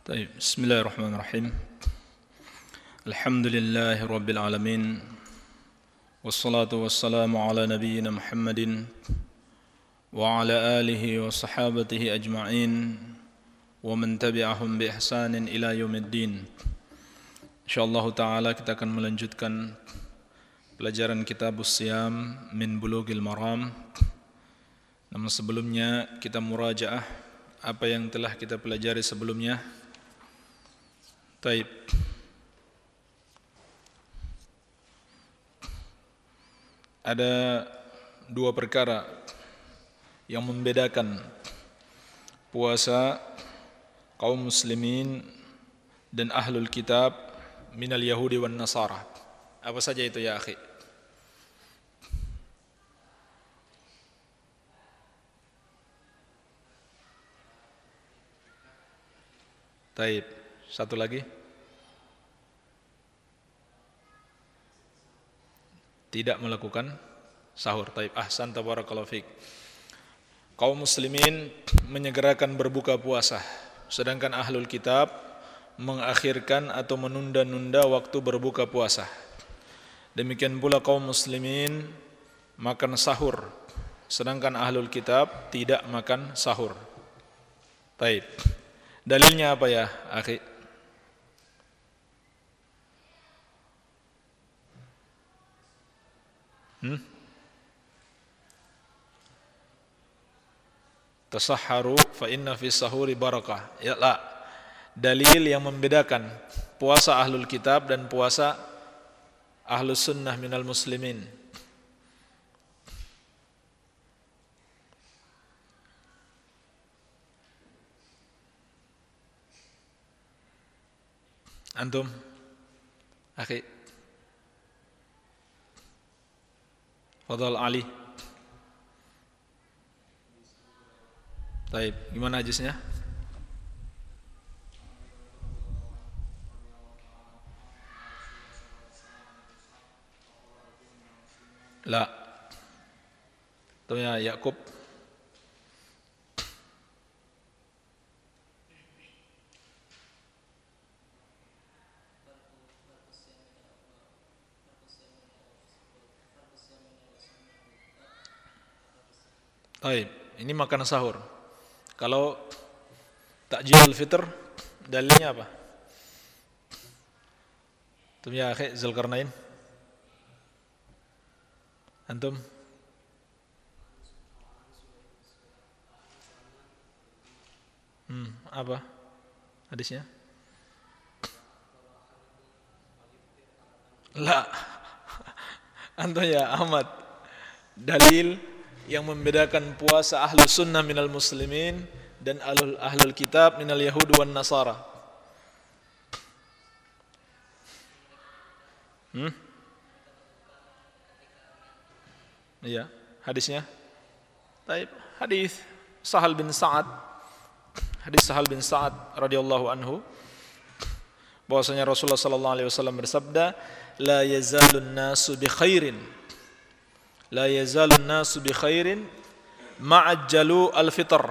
طيب بسم الله الرحمن الرحيم. الحمد لله رب العالمين والصلاة والسلام على نبينا محمد وعلى آله وصحابته أجمعين ومن تبعهم بإحسان إلى يوم الدين. إن شاء الله تعالى kita akan pelajaran kitab الصيام من بلوغ المرام namun sebelumnya kita murajaah apa yang telah kita pelajari sebelumnya. Taib Ada dua perkara yang membedakan puasa kaum muslimin dan ahlul kitab minal Yahudi wan Nasara. Apa saja itu ya akhi? Taib. Satu lagi. Tidak melakukan sahur. Taib. Ahsan tabarakallahu fiik. Kaum muslimin menyegerakan berbuka puasa. Sedangkan ahlul kitab mengakhirkan atau menunda-nunda waktu berbuka puasa. Demikian pula kaum muslimin makan sahur, sedangkan ahlul kitab tidak makan sahur. Taib. Dalilnya apa ya, akhi? Hmm? Tasahharu fa inna fi sahuri barakah. Ya la dalil yang membedakan puasa ahlul kitab dan puasa ahlus sunnah minal muslimin. Antum? Akhi? Fadal Ali. Taib, gimana hadisnya? La. Tentunya Yakub Baik, ini makan sahur. Kalau takjil fitr dalilnya apa? Tum ya akhi Zulkarnain. Antum? Hmm, apa hadisnya? La. Antum ya Ahmad. Dalil yang membedakan puasa ahlu sunnah minal muslimin dan ahlul, ahlul kitab minal yahud wan nasara. Hmm? Iya, hadisnya. Taib, hadis Sahal bin Sa'ad. Hadis Sahal bin Sa'ad radhiyallahu anhu bahwasanya Rasulullah sallallahu alaihi wasallam bersabda, "La yazalun nasu bi khairin." La yazalun nasu bi khairin ma'ajjalu al-fitr.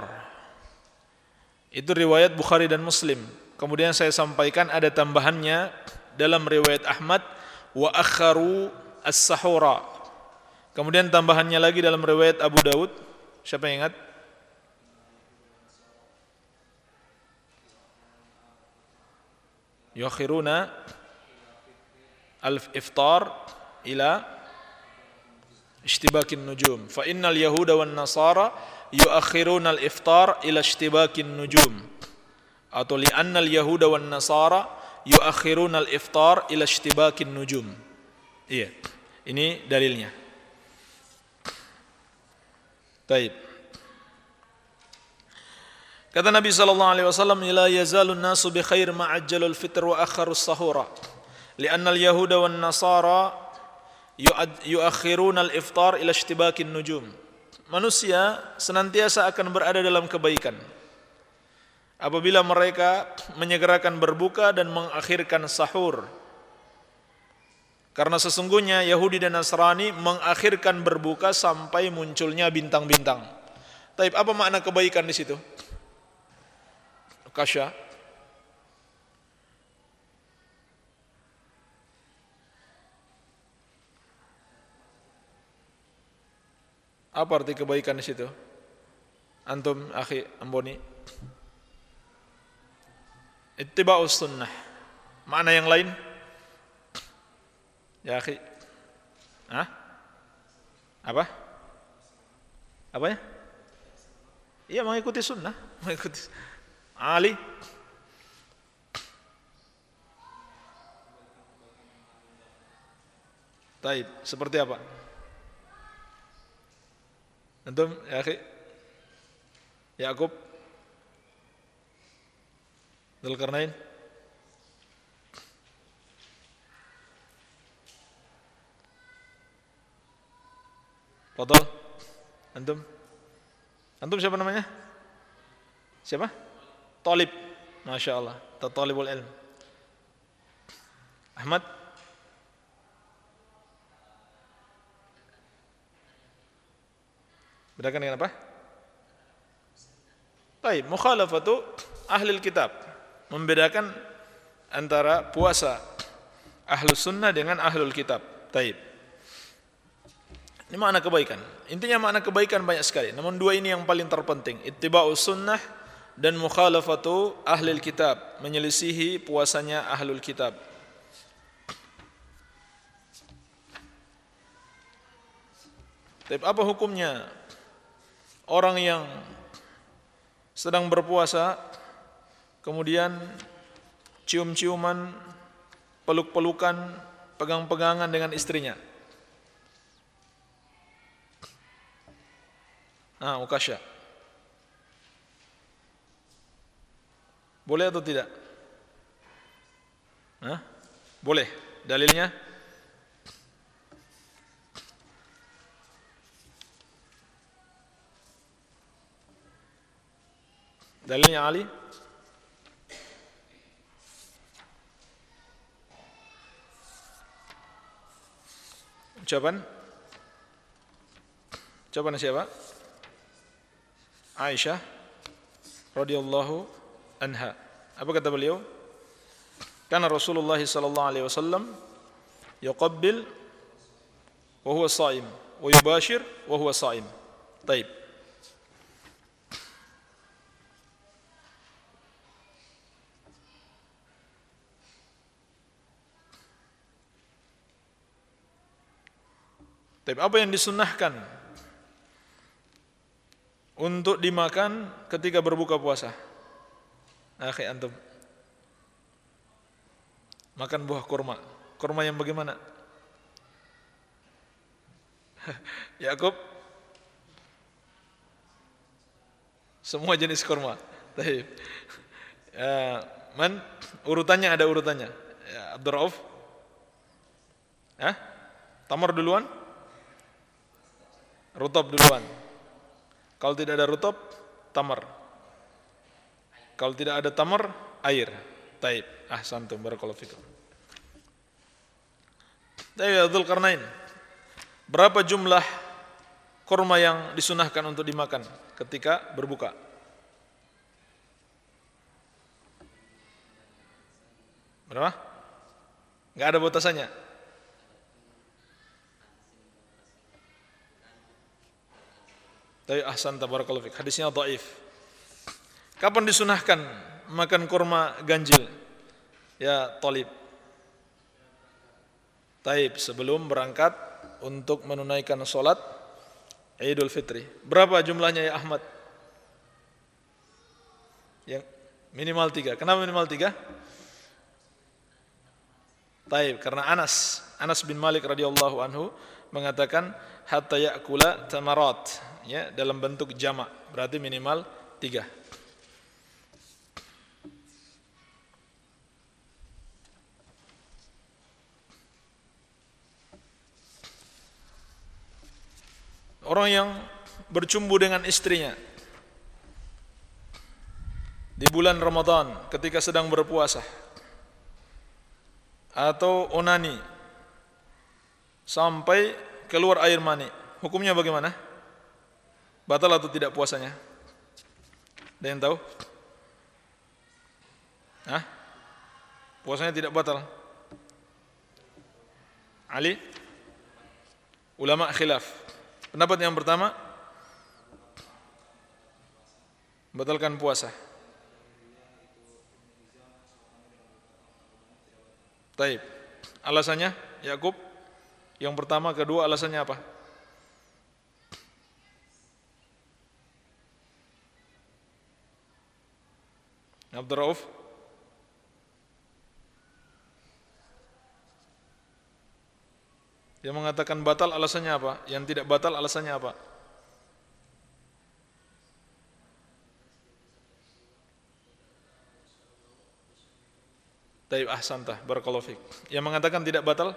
Itu riwayat Bukhari dan Muslim. Kemudian saya sampaikan ada tambahannya dalam riwayat Ahmad wa akharu as-sahura Kemudian tambahannya lagi dalam riwayat Abu Daud, siapa yang ingat? Yuakhiruna al-iftar ila Fa innal yahuda wan nasara yuakhiruna al-iftar ila ishtibakin nujum. Atau li'anna al-yahuda wan nasara yuakhiruna al-iftar ila ishtibakin nujum. Iya. Ini dalilnya. Baik. Kata Nabi sallallahu alaihi wasallam, "La yazalu an-nasu bi khair ma ajjalul fitr wa akharu as-sahura." Lianna al-yahuda wan nasara yuakhiruna al-iftar ila ishtibakin nujum. Manusia senantiasa akan berada dalam kebaikan apabila mereka menyegerakan berbuka dan mengakhirkan sahur karena sesungguhnya Yahudi dan Nasrani mengakhirkan berbuka sampai munculnya bintang-bintang. Tapi apa makna kebaikan di situ? Kasya. Apa arti kebaikan di situ? Antum, akhi Amboni. Ittiba'us sunnah. Mana yang lain? Ya, akhi. Hah? Apa? Apa ya? Iya mengikuti sunnah, mengikuti Ali. Taib, seperti apa? Antum, ya akhi? Yakub? Dzulkarnain? Fadal? Antum? Antum siapa namanya? Siapa? Talib. Masya Allah. Talibul ilm. Ahmad? Bedakan dengan apa? Baik, mukhalafatu ahli kitab. Membedakan antara puasa ahlus sunnah dengan ahlul kitab. Taib. Ini makna kebaikan. Intinya makna kebaikan banyak sekali. Namun dua ini yang paling terpenting. Ittiba'u sunnah dan mukhalafatu ahlil kitab. Menyelisihi puasanya ahlul kitab. Tapi apa hukumnya orang yang sedang berpuasa kemudian cium-ciuman, peluk-pelukan, pegang-pegangan dengan istrinya? Ah, Ukasha. Boleh atau tidak? Hah? Boleh. Dalilnya? دليلني يا علي؟ جبن. جبن شيبا عائشة رضي الله عنها. أبو كتب اليوم. كان رسول الله صلى الله عليه وسلم يقبل وهو صائم ويباشر وهو صائم. طيب. Tapi apa yang disunnahkan untuk dimakan ketika berbuka puasa. Akhi antum. Makan buah kurma. Kurma yang bagaimana? Yakub Semua jenis kurma. Baik. Ya, man urutannya ada urutannya. Ya, Abdurrauf. Hah? Tamar duluan? Rutab duluan. Kalau tidak ada rutub, tamar. Kalau tidak ada tamar, air. Taib. Ah, santum barakallahu fikum. Taib Abdul Karnain. Berapa jumlah kurma yang disunahkan untuk dimakan ketika berbuka? Berapa? Enggak ada batasannya. Tapi ahsan tabarakallahu fik. Hadisnya dhaif. Kapan disunahkan makan kurma ganjil? Ya, talib. Taib sebelum berangkat untuk menunaikan solat Idul Fitri. Berapa jumlahnya ya Ahmad? Yang minimal tiga. Kenapa minimal tiga? Taib karena Anas Anas bin Malik radhiyallahu anhu mengatakan hatta yakula tamarat ya dalam bentuk jamak berarti minimal tiga orang yang bercumbu dengan istrinya di bulan Ramadan ketika sedang berpuasa atau onani sampai keluar air mani hukumnya bagaimana? Batal atau tidak puasanya? Ada yang tahu? Hah? Puasanya tidak batal. Ali? Ulama khilaf. Pendapat yang pertama batalkan puasa. Taib. Alasannya Yakub yang pertama, kedua alasannya apa? Abdul Rauf? Yang mengatakan batal alasannya apa? Yang tidak batal alasannya apa? Taib ahsanta barakallahu. Yang mengatakan tidak batal?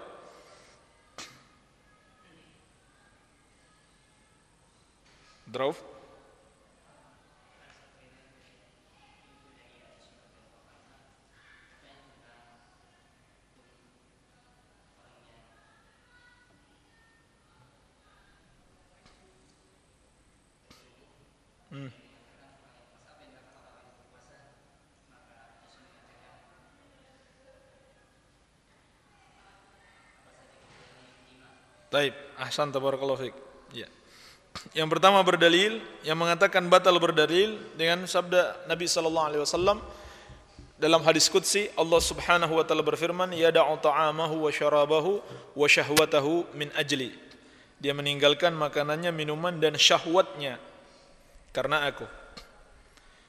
Drauf? Taib, ahsan tabarakallahu. Ya. Yang pertama berdalil yang mengatakan batal berdalil dengan sabda Nabi sallallahu alaihi wasallam dalam hadis qudsi Allah Subhanahu wa taala berfirman yada'u ta'amahu wa syarabahu wa syahwatahu min ajli. Dia meninggalkan makanannya, minuman dan syahwatnya karena aku.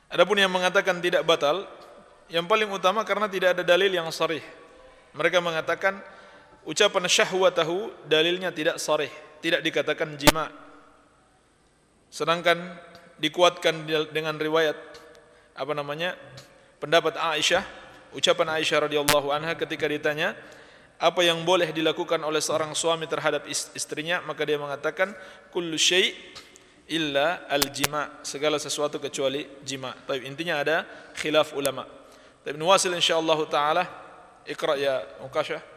Adapun yang mengatakan tidak batal, yang paling utama karena tidak ada dalil yang sharih. Mereka mengatakan ucapan syahwatahu dalilnya tidak sarih, tidak dikatakan jima. Sedangkan dikuatkan dengan riwayat apa namanya? pendapat Aisyah, ucapan Aisyah radhiyallahu anha ketika ditanya apa yang boleh dilakukan oleh seorang suami terhadap istrinya, maka dia mengatakan kullu syai' illa al-jima, segala sesuatu kecuali jima. Tapi intinya ada khilaf ulama. Tapi nuwasil insyaallah taala Iqra ya Mukasha.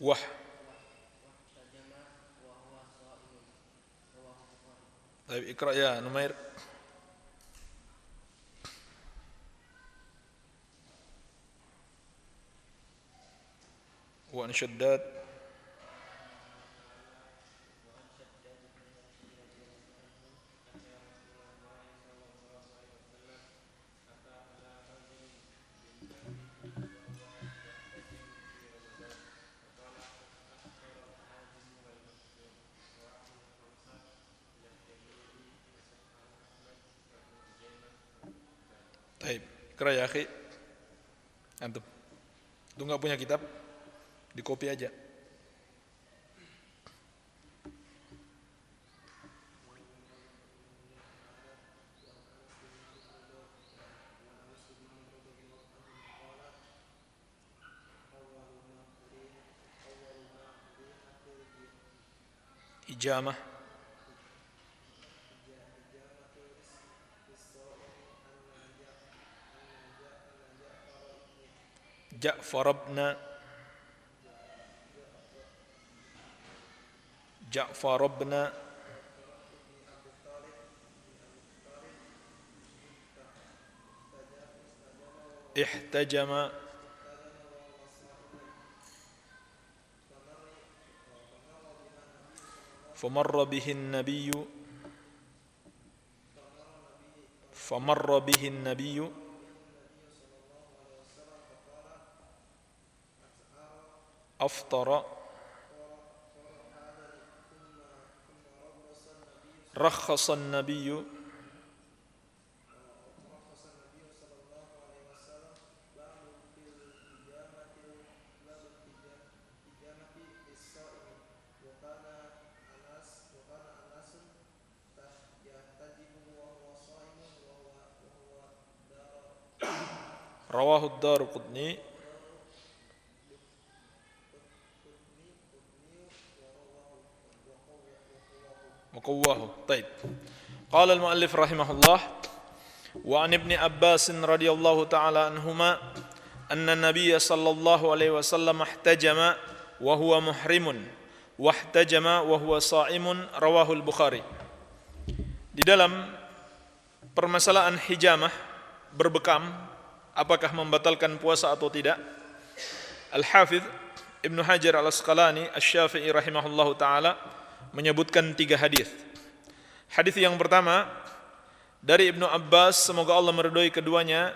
Wah. طيب اقرأ يا نمير وأن شداد Baik, kira ya akhi. Antum. Itu enggak punya kitab? Di kopi aja. Ijamah جعفر بن جعفر بن احتجم فمر به النبي فمر به النبي أفطر رخص النبي رواه الدار قطني. وقواه طيب قال المؤلف رحمه الله وعن ابن عباس رضي الله تعالى عنهما أن النبي صلى الله عليه وسلم احتجم وهو محرم واحتجم وهو صائم رواه البخاري Di dalam permasalahan hijamah berbekam apakah membatalkan puasa atau tidak? Al-Hafidh Ibnu Hajar Al-Asqalani Asy-Syafi'i rahimahullahu taala menyebutkan tiga hadis. Hadis yang pertama dari Ibnu Abbas semoga Allah meridhoi keduanya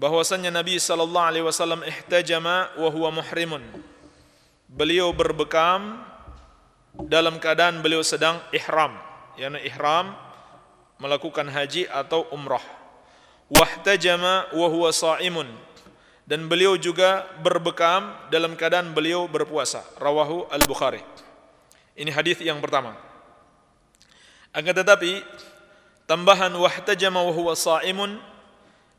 bahwasannya Nabi sallallahu alaihi wasallam ihtajama wa huwa muhrimun. Beliau berbekam dalam keadaan beliau sedang ihram, yakni ihram melakukan haji atau umrah. Wahtajama wa huwa sa'imun. Dan beliau juga berbekam dalam keadaan beliau berpuasa. Rawahu Al-Bukhari. Ini hadis yang pertama. Akan tetapi tambahan wahtajama wa huwa sa'imun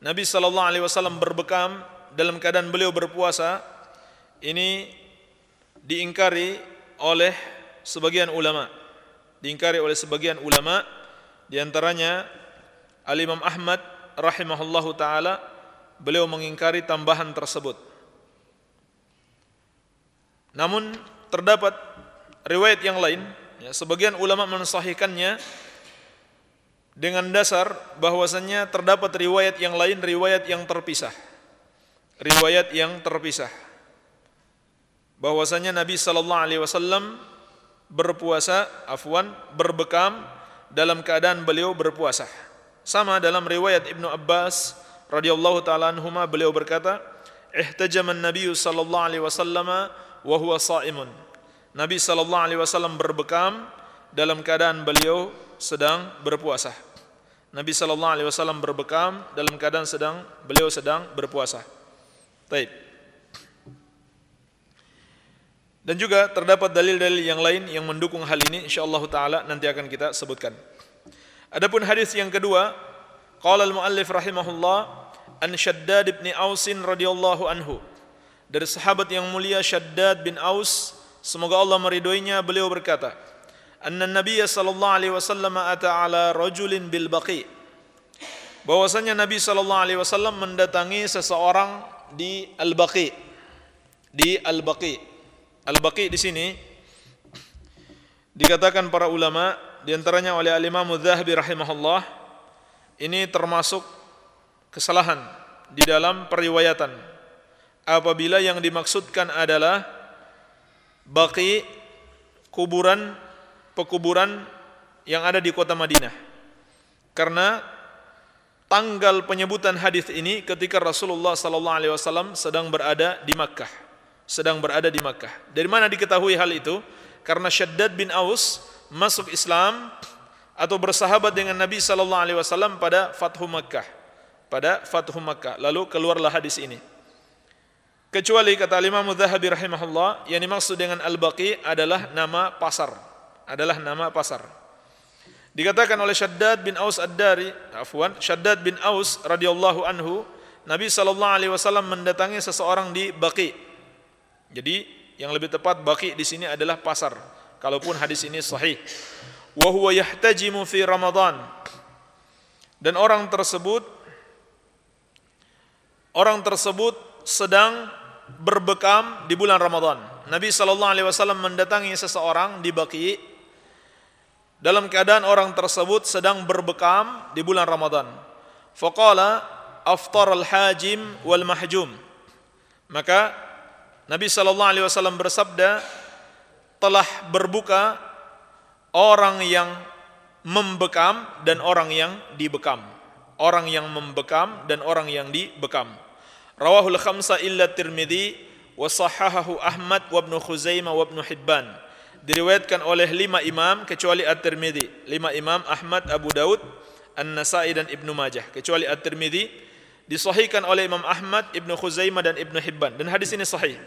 Nabi sallallahu alaihi wasallam berbekam dalam keadaan beliau berpuasa ini diingkari oleh sebagian ulama. Diingkari oleh sebagian ulama di antaranya Al-Imam Ahmad rahimahullahu taala beliau mengingkari tambahan tersebut. Namun terdapat riwayat yang lain ya, sebagian ulama mensahihkannya dengan dasar bahwasannya terdapat riwayat yang lain riwayat yang terpisah. Riwayat yang terpisah. Bahwasanya Nabi sallallahu alaihi wasallam berpuasa afwan berbekam dalam keadaan beliau berpuasa. Sama dalam riwayat Ibnu Abbas radhiyallahu taala anhuma beliau berkata, "Ihtajama an-nabiy sallallahu alaihi wasallam wa huwa shaimun." Nabi sallallahu alaihi wasallam berbekam dalam keadaan beliau sedang berpuasa. Nabi sallallahu alaihi wasallam berbekam dalam keadaan sedang beliau sedang berpuasa. Baik. Dan juga terdapat dalil-dalil yang lain yang mendukung hal ini insyaallah taala nanti akan kita sebutkan. Adapun hadis yang kedua, qala al-muallif rahimahullah an Shaddad bin Aus radhiyallahu anhu. Dari sahabat yang mulia Shaddad bin Aus, semoga Allah meridhoinya, beliau berkata, "Anna Nabi sallallahu alaihi wasallam ata ala rajulin bil baqi." Bahwasanya Nabi sallallahu alaihi wasallam mendatangi seseorang di Al-Baqi. Di Al-Baqi Al-Baqi di sini dikatakan para ulama di antaranya oleh Al-Imam Dzahabi rahimahullah ini termasuk kesalahan di dalam periwayatan apabila yang dimaksudkan adalah baqi kuburan pekuburan yang ada di kota Madinah karena tanggal penyebutan hadis ini ketika Rasulullah sallallahu alaihi wasallam sedang berada di Makkah sedang berada di Makkah. Dari mana diketahui hal itu? Karena Syaddad bin Aus masuk Islam atau bersahabat dengan Nabi sallallahu alaihi wasallam pada Fathu Makkah. Pada Fathu Makkah. Lalu keluarlah hadis ini. Kecuali kata Imam Dzahabi rahimahullah, yang dimaksud dengan Al-Baqi adalah nama pasar. Adalah nama pasar. Dikatakan oleh Syaddad bin Aus Ad-Dari, afwan, Syaddad bin Aus radhiyallahu anhu, Nabi wasallam mendatangi seseorang di Baqi, jadi yang lebih tepat baki di sini adalah pasar. Kalaupun hadis ini sahih. Wa huwa yahtajimu fi Ramadan. Dan orang tersebut orang tersebut sedang berbekam di bulan Ramadan. Nabi sallallahu alaihi wasallam mendatangi seseorang di Baqi dalam keadaan orang tersebut sedang berbekam di bulan Ramadan. Faqala aftar al-hajim wal mahjum. Maka Nabi sallallahu alaihi wasallam bersabda telah berbuka orang yang membekam dan orang yang dibekam. Orang yang membekam dan orang yang dibekam. Rawahul khamsa illa Tirmidzi wa sahahahu Ahmad wa Ibnu Khuzaimah wa Ibnu Hibban. Diriwayatkan oleh lima imam kecuali At-Tirmidzi. Lima imam Ahmad, Abu Daud, An-Nasai dan Ibnu Majah. Kecuali At-Tirmidzi disahihkan oleh Imam Ahmad, Ibnu Khuzaimah dan Ibnu Hibban dan hadis ini sahih.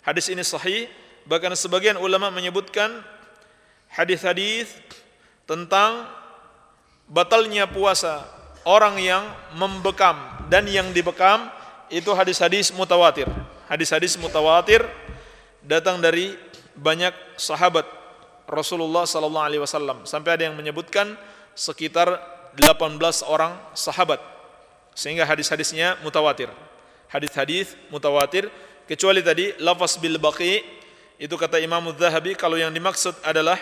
Hadis ini sahih, bahkan sebagian ulama menyebutkan hadis-hadis tentang batalnya puasa orang yang membekam dan yang dibekam itu hadis-hadis mutawatir. Hadis-hadis mutawatir datang dari banyak sahabat Rasulullah sallallahu alaihi wasallam sampai ada yang menyebutkan sekitar 18 orang sahabat sehingga hadis-hadisnya mutawatir. Hadis-hadis mutawatir kecuali tadi lafaz bil baqi itu kata Imam Zahabi kalau yang dimaksud adalah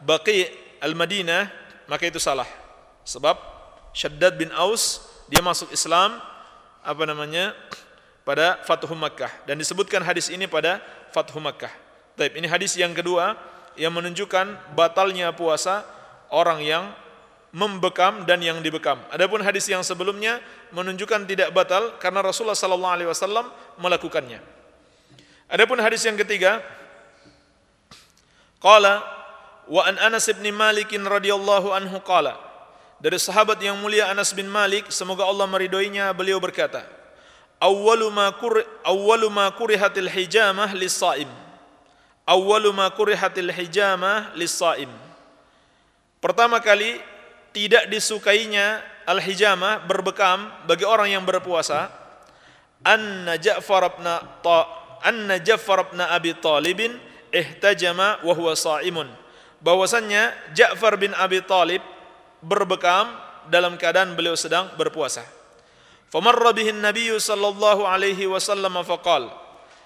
baqi al-Madinah maka itu salah Sebab Shaddad bin Aus dia masuk Islam apa namanya pada Fathu Makkah dan disebutkan hadis ini pada Fathu Makkah. Baik, ini hadis yang kedua yang menunjukkan batalnya puasa orang yang membekam dan yang dibekam. Adapun hadis yang sebelumnya menunjukkan tidak batal karena Rasulullah sallallahu alaihi wasallam melakukannya. Adapun hadis yang ketiga qala wa an Anas bin Malik radhiyallahu anhu qala dari sahabat yang mulia Anas bin Malik semoga Allah meridhoinya beliau berkata awwalu ma kur awwalu ma kurihatil hijamah lis-shaim awwalu ma kurihatil hijamah lis-shaim pertama kali tidak disukainya al-hijamah berbekam bagi orang yang berpuasa anna Ja'far bin Ta anna Ja'far bin Abi Talib ihtajama wa huwa sha'imun bahwasannya Ja'far bin Abi Talib berbekam dalam keadaan beliau sedang berpuasa famarra bihi Nabi sallallahu alaihi wasallam faqal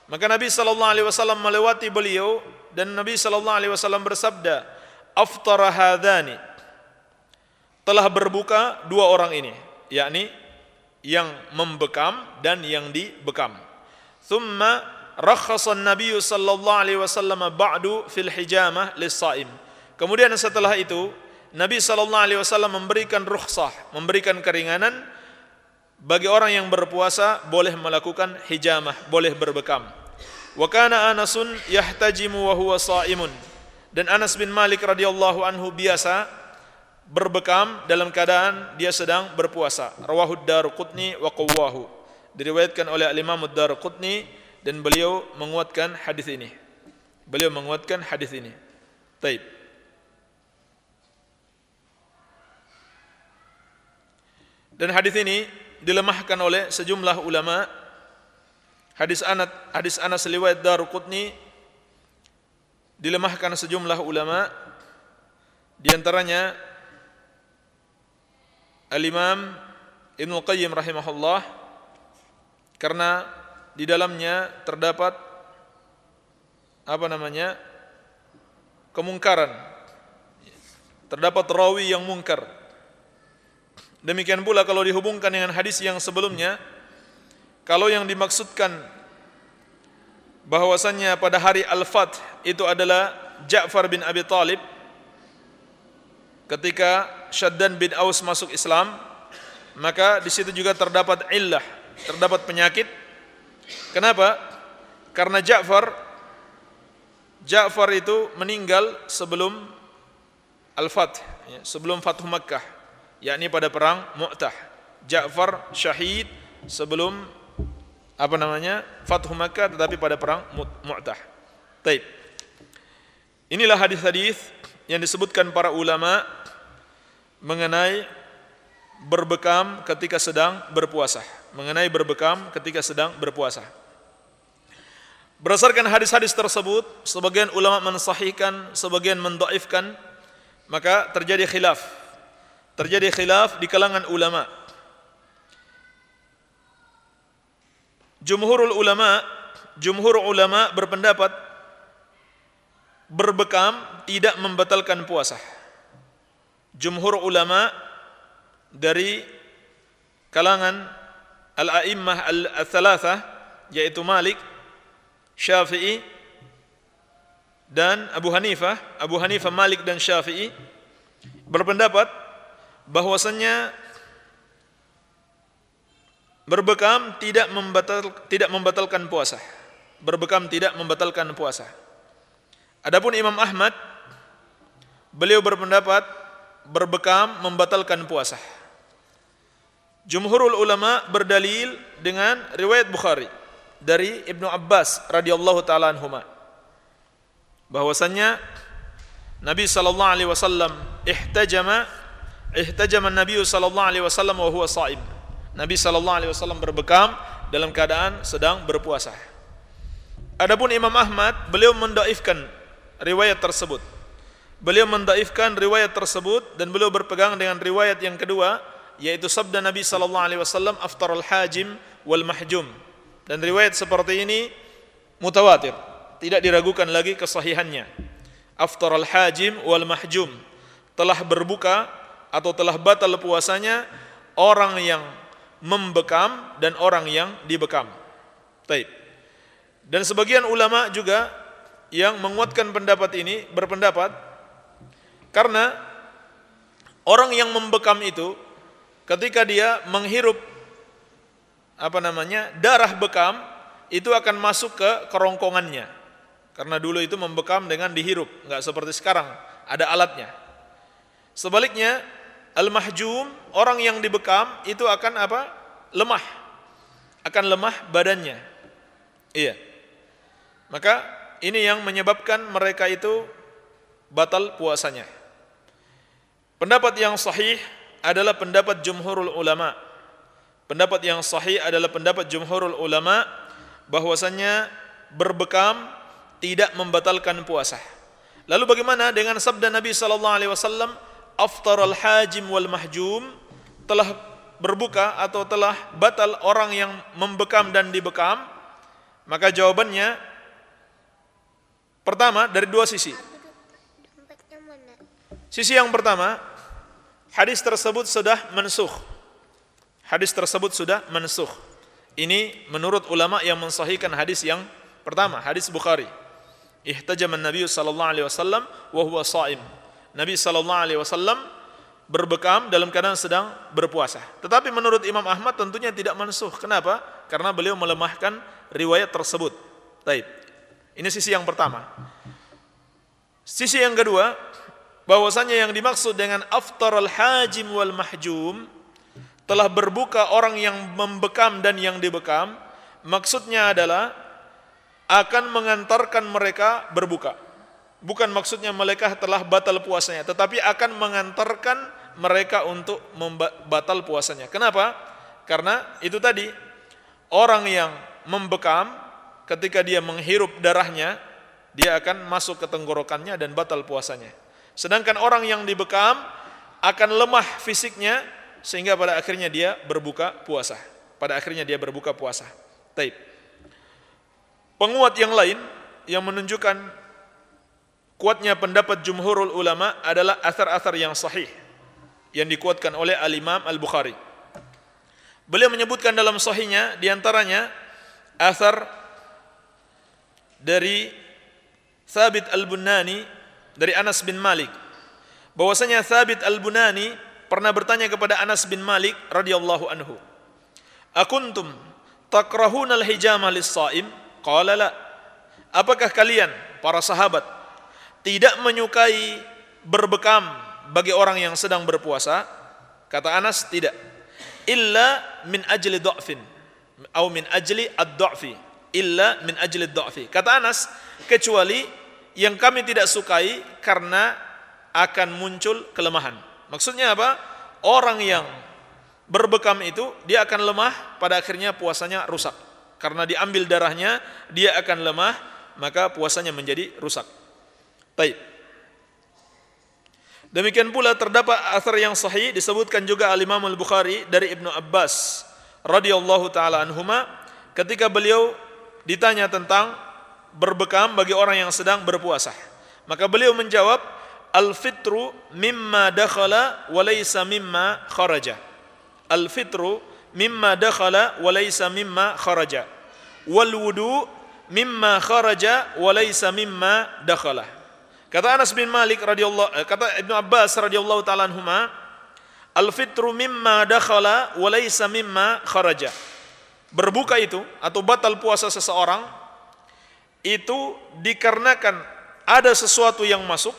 maka Nabi sallallahu alaihi wasallam melewati beliau dan Nabi sallallahu alaihi wasallam bersabda aftara hadani telah berbuka dua orang ini, yakni yang membekam dan yang dibekam. Thumma rakhasa an-nabiy sallallahu alaihi wasallam ba'du fil hijamah lis-shaim. Kemudian setelah itu Nabi sallallahu alaihi wasallam memberikan rukhsah, memberikan keringanan bagi orang yang berpuasa boleh melakukan hijamah, boleh berbekam. Wa kana Anasun yahtajimu wa huwa shaimun. Dan Anas bin Malik radhiyallahu anhu biasa berbekam dalam keadaan dia sedang berpuasa. Rawahud Daruqutni wa qawwahu. Diriwayatkan oleh Imam Daruqutni dan beliau menguatkan hadis ini. Beliau menguatkan hadis ini. Taib. Dan hadis ini dilemahkan oleh sejumlah ulama. Hadis Anas hadis Anas riwayat Daruqutni dilemahkan sejumlah ulama. Di antaranya Al-Imam Ibnu Qayyim rahimahullah karena di dalamnya terdapat apa namanya? kemungkaran. Terdapat rawi yang mungkar demikian pula kalau dihubungkan dengan hadis yang sebelumnya kalau yang dimaksudkan bahwasannya pada hari Al-Fath itu adalah Ja'far bin Abi Talib ketika Syaddan bin Aus masuk Islam maka di situ juga terdapat illah terdapat penyakit. Kenapa? Karena Ja'far Ja'far itu meninggal sebelum Al-Fath ya, sebelum Fathu Makkah yakni pada perang Mu'tah Ja'far syahid sebelum apa namanya Fathu Makkah tetapi pada perang Mu'tah Taib Inilah hadis-hadis yang disebutkan para ulama mengenai berbekam ketika sedang berpuasa, mengenai berbekam ketika sedang berpuasa. Berdasarkan hadis-hadis tersebut, sebagian ulama mensahihkan, sebagian mendaifkan, maka terjadi khilaf. Terjadi khilaf di kalangan ulama. Jumhurul ulama, jumhur ulama berpendapat berbekam tidak membatalkan puasa. Jumhur ulama dari kalangan al-a'immah al-thalathah yaitu Malik, Syafi'i dan Abu Hanifah, Abu Hanifah, Malik dan Syafi'i berpendapat bahwasannya berbekam tidak membatal tidak membatalkan puasa. Berbekam tidak membatalkan puasa. Adapun Imam Ahmad beliau berpendapat berbekam membatalkan puasa. Jumhurul ulama berdalil dengan riwayat Bukhari dari Ibnu Abbas radhiyallahu taala anhuma bahwasannya Nabi sallallahu alaihi wasallam ihtajama ihtajama Nabi sallallahu alaihi wasallam wa huwa. Nabi sallallahu alaihi wasallam berbekam dalam keadaan sedang berpuasa. Adapun Imam Ahmad beliau mendaifkan riwayat tersebut. Beliau mendaifkan riwayat tersebut dan beliau berpegang dengan riwayat yang kedua yaitu sabda Nabi sallallahu alaihi wasallam aftarul hajim wal mahjum. Dan riwayat seperti ini mutawatir, tidak diragukan lagi kesahihannya. Aftarul hajim wal mahjum telah berbuka atau telah batal puasanya orang yang membekam dan orang yang dibekam. Taib. Dan sebagian ulama juga yang menguatkan pendapat ini berpendapat karena orang yang membekam itu ketika dia menghirup apa namanya darah bekam itu akan masuk ke kerongkongannya karena dulu itu membekam dengan dihirup nggak seperti sekarang ada alatnya sebaliknya al-mahjum orang yang dibekam itu akan apa? Lemah. Akan lemah badannya. Iya. Maka ini yang menyebabkan mereka itu batal puasanya. Pendapat yang sahih adalah pendapat jumhurul ulama. Pendapat yang sahih adalah pendapat jumhurul ulama bahwasanya berbekam tidak membatalkan puasa. Lalu bagaimana dengan sabda Nabi sallallahu alaihi wasallam aftaral hajim wal mahjum telah berbuka atau telah batal orang yang membekam dan dibekam? Maka jawabannya pertama dari dua sisi. Sisi yang pertama, hadis tersebut sudah mensuh Hadis tersebut sudah mensuh. Ini menurut ulama yang mensahihkan hadis yang pertama, hadis Bukhari. Ihtajaman Nabi sallallahu alaihi wasallam wa huwa shaim. Nabi sallallahu alaihi wasallam berbekam dalam keadaan sedang berpuasa. Tetapi menurut Imam Ahmad tentunya tidak mensuh. Kenapa? Karena beliau melemahkan riwayat tersebut. Taib. Ini sisi yang pertama. Sisi yang kedua, bahwasanya yang dimaksud dengan aftar al-hajim wal mahjum telah berbuka orang yang membekam dan yang dibekam, maksudnya adalah akan mengantarkan mereka berbuka. Bukan maksudnya mereka telah batal puasanya, tetapi akan mengantarkan mereka untuk batal puasanya. Kenapa? Karena itu tadi orang yang membekam ketika dia menghirup darahnya, dia akan masuk ke tenggorokannya dan batal puasanya. Sedangkan orang yang dibekam akan lemah fisiknya sehingga pada akhirnya dia berbuka puasa. Pada akhirnya dia berbuka puasa. Taib. Penguat yang lain yang menunjukkan kuatnya pendapat jumhurul ulama adalah asar-asar yang sahih yang dikuatkan oleh al-Imam Al-Bukhari. Beliau menyebutkan dalam sahihnya di antaranya asar dari Thabit Al-Bunani dari Anas bin Malik bahwasanya Thabit Al-Bunani pernah bertanya kepada Anas bin Malik radhiyallahu anhu, "Akuntum takrahuna al-hijama lis-shaim?" Qala la. Apakah kalian para sahabat tidak menyukai berbekam bagi orang yang sedang berpuasa? Kata Anas, tidak. Illa min ajli dha'fin atau min ajli ad-dha'fi. Illa min ajli ad-dha'fi. Kata Anas, kecuali yang kami tidak sukai karena akan muncul kelemahan. Maksudnya apa? Orang yang berbekam itu dia akan lemah pada akhirnya puasanya rusak. Karena diambil darahnya dia akan lemah maka puasanya menjadi rusak. Baik. Demikian pula terdapat asar yang sahih disebutkan juga Al Imam Al Bukhari dari Ibnu Abbas radhiyallahu taala anhuma ketika beliau ditanya tentang berbekam bagi orang yang sedang berpuasa. Maka beliau menjawab, al-fitru mimma dakhala wa laysa mimma kharaja. Al-fitru mimma dakhala wa laysa mimma kharaja. Wal wudu mimma kharaja wa laysa mimma dakhala. Kata Anas bin Malik radhiyallahu eh, kata Ibnu Abbas radhiyallahu taala anhuma, al-fitru mimma dakhala wa laysa mimma kharaja. Berbuka itu atau batal puasa seseorang itu dikarenakan ada sesuatu yang masuk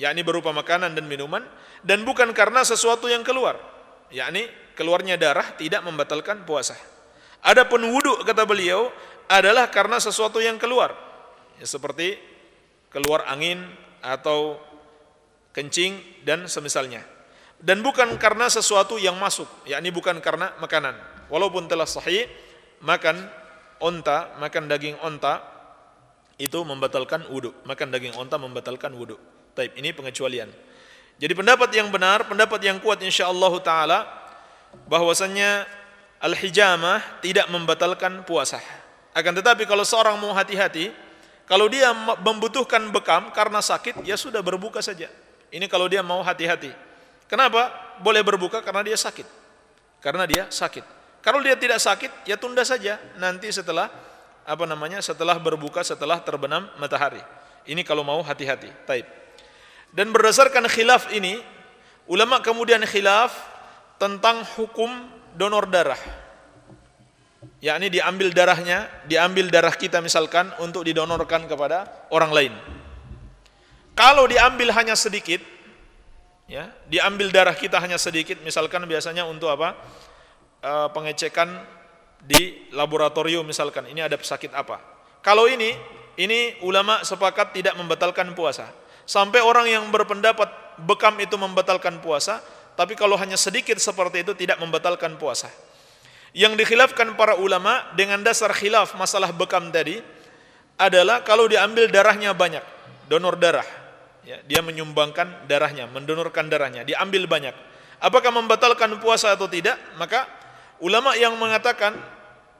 yakni berupa makanan dan minuman dan bukan karena sesuatu yang keluar yakni keluarnya darah tidak membatalkan puasa adapun wudu kata beliau adalah karena sesuatu yang keluar ya, seperti keluar angin atau kencing dan semisalnya dan bukan karena sesuatu yang masuk yakni bukan karena makanan walaupun telah sahih makan onta makan daging onta itu membatalkan wudhu makan daging onta membatalkan wudhu Taib, ini pengecualian. Jadi pendapat yang benar, pendapat yang kuat insyaallah taala bahwasannya al-hijamah tidak membatalkan puasa. Akan tetapi kalau seorang mau hati-hati, kalau dia membutuhkan bekam karena sakit, ya sudah berbuka saja. Ini kalau dia mau hati-hati. Kenapa? Boleh berbuka karena dia sakit. Karena dia sakit. Kalau dia tidak sakit, ya tunda saja nanti setelah apa namanya? setelah berbuka setelah terbenam matahari. Ini kalau mau hati-hati. Taib. Dan berdasarkan khilaf ini, ulama kemudian khilaf tentang hukum donor darah. Yakni diambil darahnya, diambil darah kita misalkan untuk didonorkan kepada orang lain. Kalau diambil hanya sedikit, ya, diambil darah kita hanya sedikit, misalkan biasanya untuk apa? E, pengecekan di laboratorium misalkan, ini ada pesakit apa. Kalau ini, ini ulama sepakat tidak membatalkan puasa. Sampai orang yang berpendapat bekam itu membatalkan puasa, tapi kalau hanya sedikit seperti itu tidak membatalkan puasa. Yang dikhilafkan para ulama dengan dasar khilaf masalah bekam tadi adalah kalau diambil darahnya banyak, donor darah ya, dia menyumbangkan darahnya, mendonorkan darahnya, diambil banyak. Apakah membatalkan puasa atau tidak? Maka ulama yang mengatakan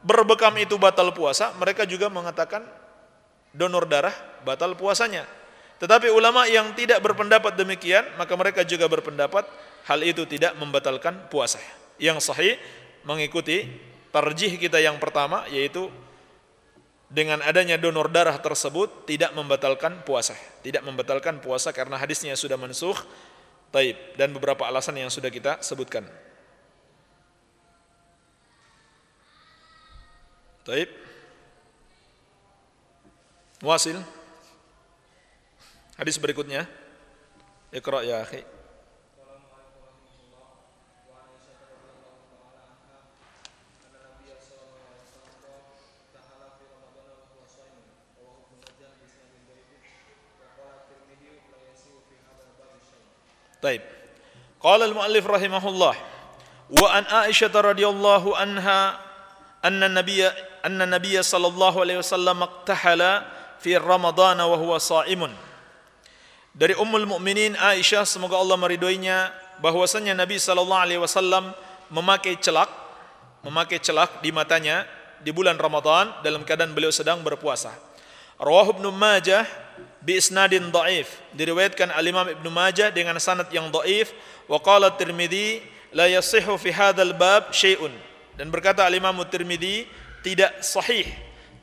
berbekam itu batal puasa, mereka juga mengatakan donor darah batal puasanya. Tetapi ulama yang tidak berpendapat demikian, maka mereka juga berpendapat hal itu tidak membatalkan puasa. Yang sahih mengikuti tarjih kita yang pertama yaitu dengan adanya donor darah tersebut tidak membatalkan puasa. Tidak membatalkan puasa karena hadisnya sudah mensuh. Taib dan beberapa alasan yang sudah kita sebutkan. Taib. Wasil. Hadis berikutnya. Iqra ya akhi. Taib. Qala al-muallif rahimahullah wa an Aisyah radhiyallahu anha anna nabiyya anna nabiyya sallallahu alaihi wasallam iqtahala fi Ramadan wa huwa sha'imun. Dari Ummul Mukminin Aisyah semoga Allah meridhoinya bahwasanya Nabi sallallahu alaihi wasallam memakai celak memakai celak di matanya di bulan Ramadan dalam keadaan beliau sedang berpuasa. Rawahu Ibnu Majah bi isnadin dhaif diriwayatkan al Imam Ibnu Majah dengan sanad yang dhaif wa qala Tirmidzi la yasihhu fi hadzal bab syai'un. Dan berkata al Imam Tirmidzi tidak sahih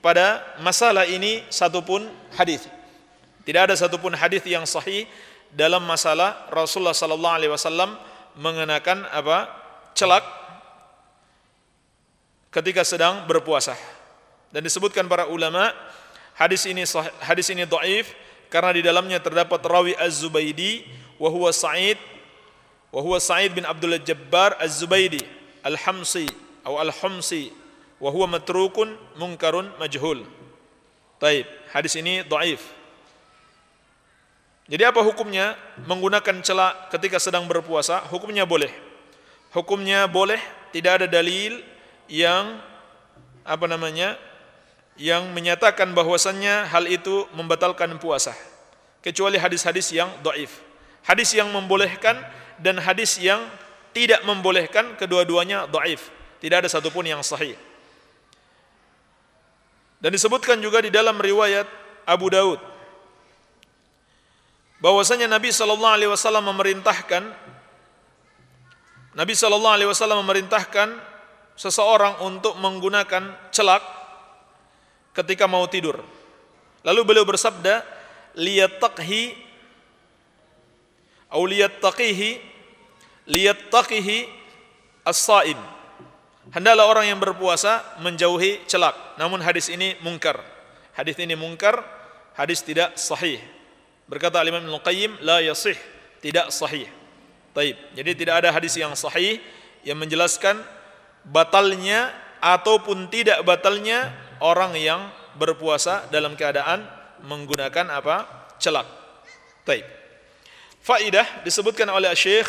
pada masalah ini satupun hadis. Tidak ada satupun hadis yang sahih dalam masalah Rasulullah sallallahu alaihi wasallam mengenakan apa celak ketika sedang berpuasa. Dan disebutkan para ulama hadis ini hadis ini dhaif karena di dalamnya terdapat rawi Az-Zubaidi wa huwa Sa'id wa huwa Sa'id bin Abdul Jabbar Az-Zubaidi Al-Hamsi atau Al-Humsi wa huwa matrukun munkarun majhul. Taib, hadis ini dhaif. Jadi apa hukumnya menggunakan celak ketika sedang berpuasa? Hukumnya boleh. Hukumnya boleh, tidak ada dalil yang apa namanya? Yang menyatakan bahwasannya hal itu membatalkan puasa. Kecuali hadis-hadis yang doif hadis yang membolehkan dan hadis yang tidak membolehkan kedua-duanya doif tidak ada satupun yang sahih. Dan disebutkan juga di dalam riwayat Abu Daud. Bahwasanya Nabi Wasallam memerintahkan Nabi Shallallahu memerintahkan seseorang untuk menggunakan celak ketika mau tidur. Lalu beliau bersabda, liyattaqhi atau liyattaqihi liyattaqihi as-saim. Hendaklah orang yang berpuasa menjauhi celak. Namun hadis ini mungkar. Hadis ini mungkar, hadis tidak sahih. Berkata Imam Ibnu Qayyim, la yasih, tidak sahih. Taib. Jadi tidak ada hadis yang sahih yang menjelaskan batalnya ataupun tidak batalnya orang yang berpuasa dalam keadaan menggunakan apa? celak. Taib. Faidah disebutkan oleh Syekh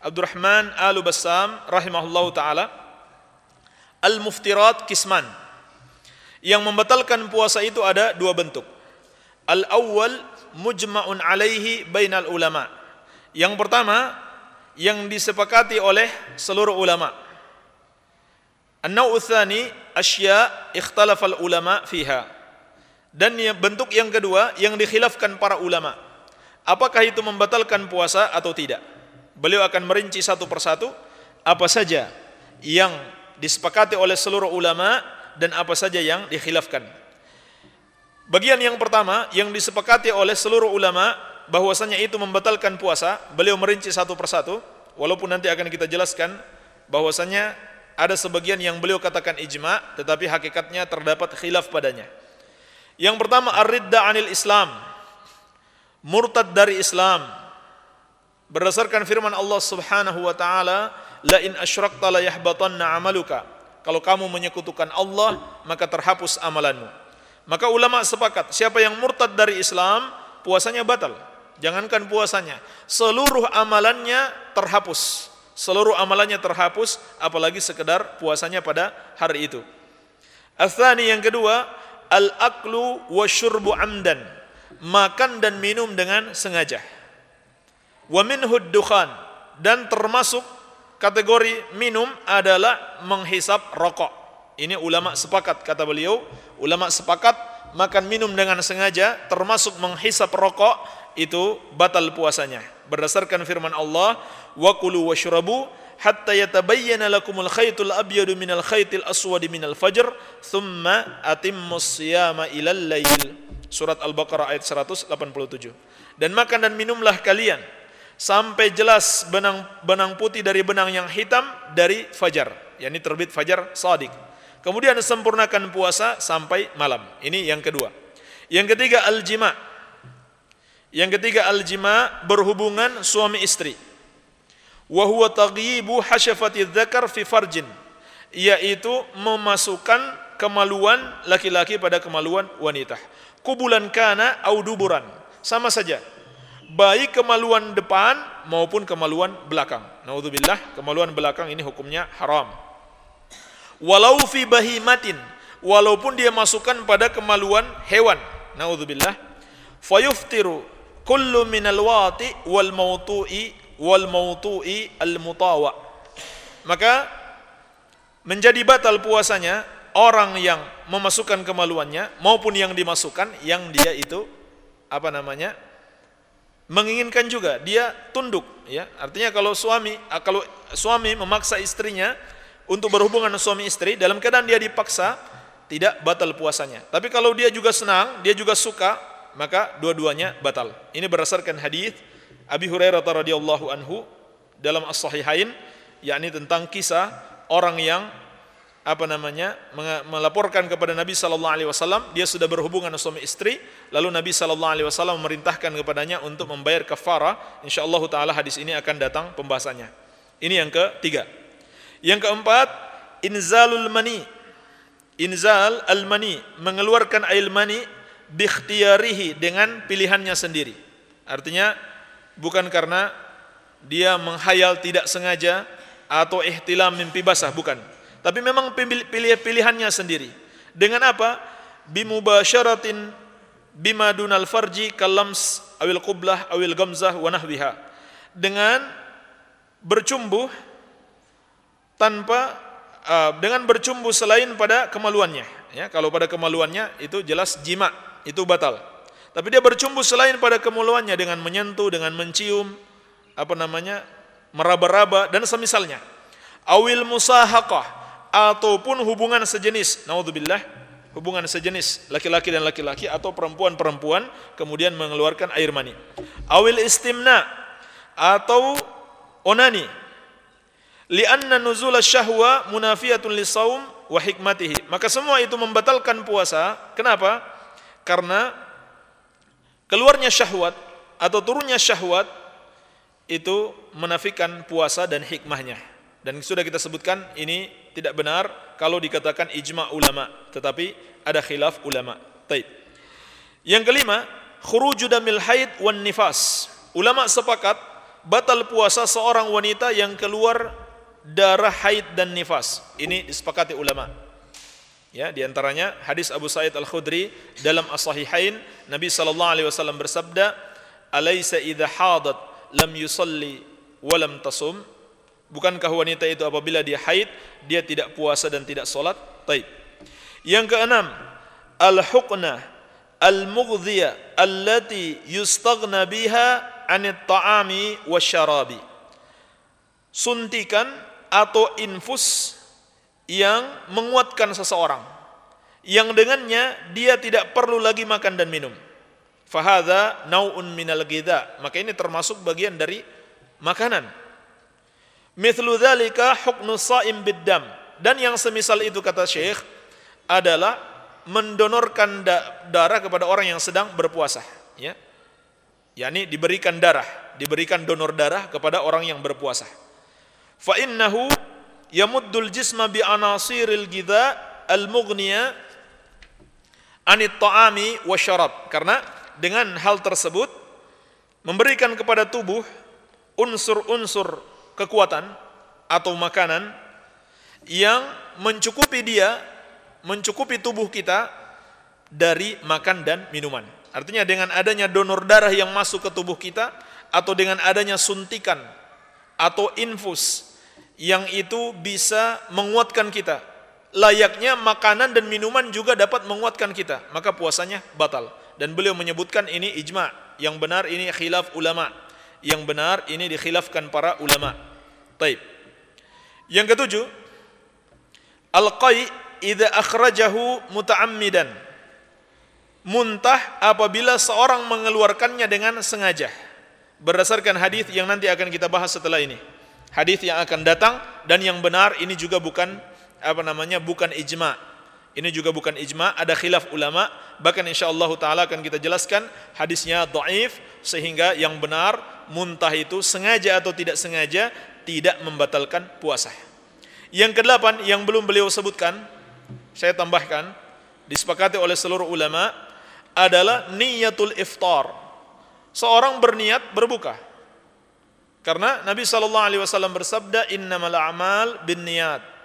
Abdurrahman Al-Bassam rahimahullah taala Al-muftirat kisman. Yang membatalkan puasa itu ada dua bentuk. Al-awwal mujma'un alaihi bainal ulama. Yang pertama yang disepakati oleh seluruh ulama An-naw'u tsani asya ulama fiha. Dan bentuk yang kedua yang dikhilafkan para ulama. Apakah itu membatalkan puasa atau tidak? Beliau akan merinci satu persatu apa saja yang disepakati oleh seluruh ulama dan apa saja yang dikhilafkan. Bagian yang pertama yang disepakati oleh seluruh ulama bahwasanya itu membatalkan puasa, beliau merinci satu persatu walaupun nanti akan kita jelaskan bahwasanya ada sebagian yang beliau katakan ijma tetapi hakikatnya terdapat khilaf padanya. Yang pertama ar-ridda 'anil Islam. Murtad dari Islam. Berdasarkan firman Allah Subhanahu wa taala, "La in asyrakta la yahbatanna 'amaluka." Kalau kamu menyekutukan Allah, maka terhapus amalanmu. Maka ulama sepakat, siapa yang murtad dari Islam, puasanya batal. Jangankan puasanya, seluruh amalannya terhapus. Seluruh amalannya terhapus, apalagi sekedar puasanya pada hari itu. Athani yang kedua, al-aklu wa syurbu amdan. Makan dan minum dengan sengaja. Wa minhu dukhan. Dan termasuk kategori minum adalah menghisap rokok. Ini ulama sepakat kata beliau, ulama sepakat makan minum dengan sengaja termasuk menghisap rokok itu batal puasanya. Berdasarkan firman Allah, wa kulu washrabu hatta yatabayyana lakumul khaytul abyadu minal khaytil aswadi minal fajr thumma atimmus siyama ilal lail. Surat Al-Baqarah ayat 187. Dan makan dan minumlah kalian sampai jelas benang benang putih dari benang yang hitam dari fajar. Yakni terbit fajar sadik kemudian sempurnakan puasa sampai malam. Ini yang kedua. Yang ketiga al-jima yang ketiga al-jima berhubungan suami istri wa huwa taghyibu hasyafati dzakar fi farjin yaitu memasukkan kemaluan laki-laki pada kemaluan wanita kubulan kana au duburan sama saja baik kemaluan depan maupun kemaluan belakang. Naudzubillah, kemaluan belakang ini hukumnya haram. Walau fi bahimatin, walaupun dia masukkan pada kemaluan hewan. Naudzubillah. Fayuftiru kullu minal wati wal mautu'i wal mautu'i al mutawa. Maka menjadi batal puasanya orang yang memasukkan kemaluannya maupun yang dimasukkan yang dia itu apa namanya menginginkan juga dia tunduk ya artinya kalau suami kalau suami memaksa istrinya untuk berhubungan suami istri dalam keadaan dia dipaksa tidak batal puasanya tapi kalau dia juga senang dia juga suka maka dua-duanya batal. Ini berdasarkan hadis Abi Hurairah radhiyallahu anhu dalam as-sahihain yakni tentang kisah orang yang apa namanya melaporkan kepada Nabi sallallahu alaihi wasallam dia sudah berhubungan suami istri lalu Nabi sallallahu alaihi wasallam memerintahkan kepadanya untuk membayar kafarah. Insyaallah taala hadis ini akan datang pembahasannya. Ini yang ketiga. Yang keempat inzalul mani. Inzal al mani mengeluarkan air mani bikhtiyarihi dengan pilihannya sendiri artinya bukan karena dia menghayal tidak sengaja atau ihtilam mimpi basah bukan tapi memang pilih pilihannya sendiri. Dengan apa? Bimubasyaratin bima dunal farji kalams awil qublah awil gamzah wa nahwiha. Dengan bercumbu tanpa uh, dengan bercumbu selain pada kemaluannya ya kalau pada kemaluannya itu jelas jima itu batal. Tapi dia bercumbu selain pada kemaluannya dengan menyentuh dengan mencium apa namanya meraba-raba dan semisalnya. Awil musahaqah ataupun hubungan sejenis naudzubillah hubungan sejenis laki-laki dan laki-laki atau perempuan-perempuan kemudian mengeluarkan air mani. Awil istimna atau onani. Lianna nuzul syahwa munafiyatun lisaum wa hikmatihi. Maka semua itu membatalkan puasa. Kenapa karena keluarnya syahwat atau turunnya syahwat itu menafikan puasa dan hikmahnya dan sudah kita sebutkan ini tidak benar kalau dikatakan ijma ulama, tetapi ada khilaf ulama. Taib. Yang kelima, khuruju damil haid wan nifas. Ulama sepakat batal puasa seorang wanita yang keluar darah haid dan nifas. Ini disepakati ulama. Ya, di antaranya hadis Abu Sa'id Al-Khudri dalam As-Sahihain, Nabi sallallahu alaihi wasallam bersabda, "Alaysa idza hadat lam yusalli wa lam tasum?" Bukankah wanita itu apabila dia haid, dia tidak puasa dan tidak solat? Taib. Yang keenam, al-huqna al-mughdhiya allati yustaghna biha 'anit ta'ami wasyarabi. suntikan atau infus yang menguatkan seseorang yang dengannya dia tidak perlu lagi makan dan minum. Fahada nau'un minal ghidha. Maka ini termasuk bagian dari makanan. Mithlu dzalika huknu biddam. Dan yang semisal itu kata Syekh adalah mendonorkan darah kepada orang yang sedang berpuasa, ya. yakni diberikan darah, diberikan donor darah kepada orang yang berpuasa. Fa innahu yamuddul jisma bi anasiril gidha al-mughniya anit ta'ami wa syarab. Karena dengan hal tersebut memberikan kepada tubuh unsur-unsur kekuatan atau makanan yang mencukupi dia, mencukupi tubuh kita dari makan dan minuman. Artinya dengan adanya donor darah yang masuk ke tubuh kita atau dengan adanya suntikan atau infus yang itu bisa menguatkan kita layaknya makanan dan minuman juga dapat menguatkan kita, maka puasanya batal. Dan beliau menyebutkan ini ijma, yang benar ini khilaf ulama. Yang benar ini dikhilafkan para ulama. Taib. Yang ketujuh, al-qai idza akhrajahu muta'ammidan. Muntah apabila seorang mengeluarkannya dengan sengaja. Berdasarkan hadis yang nanti akan kita bahas setelah ini. Hadis yang akan datang dan yang benar ini juga bukan apa namanya bukan ijma. Ini juga bukan ijma, ada khilaf ulama, bahkan insyaallah taala akan kita jelaskan hadisnya dhaif sehingga yang benar muntah itu sengaja atau tidak sengaja tidak membatalkan puasa. Yang kedelapan yang belum beliau sebutkan, saya tambahkan disepakati oleh seluruh ulama adalah niyatul iftar. Seorang berniat berbuka. Karena Nabi sallallahu alaihi wasallam bersabda innamal a'mal binniyat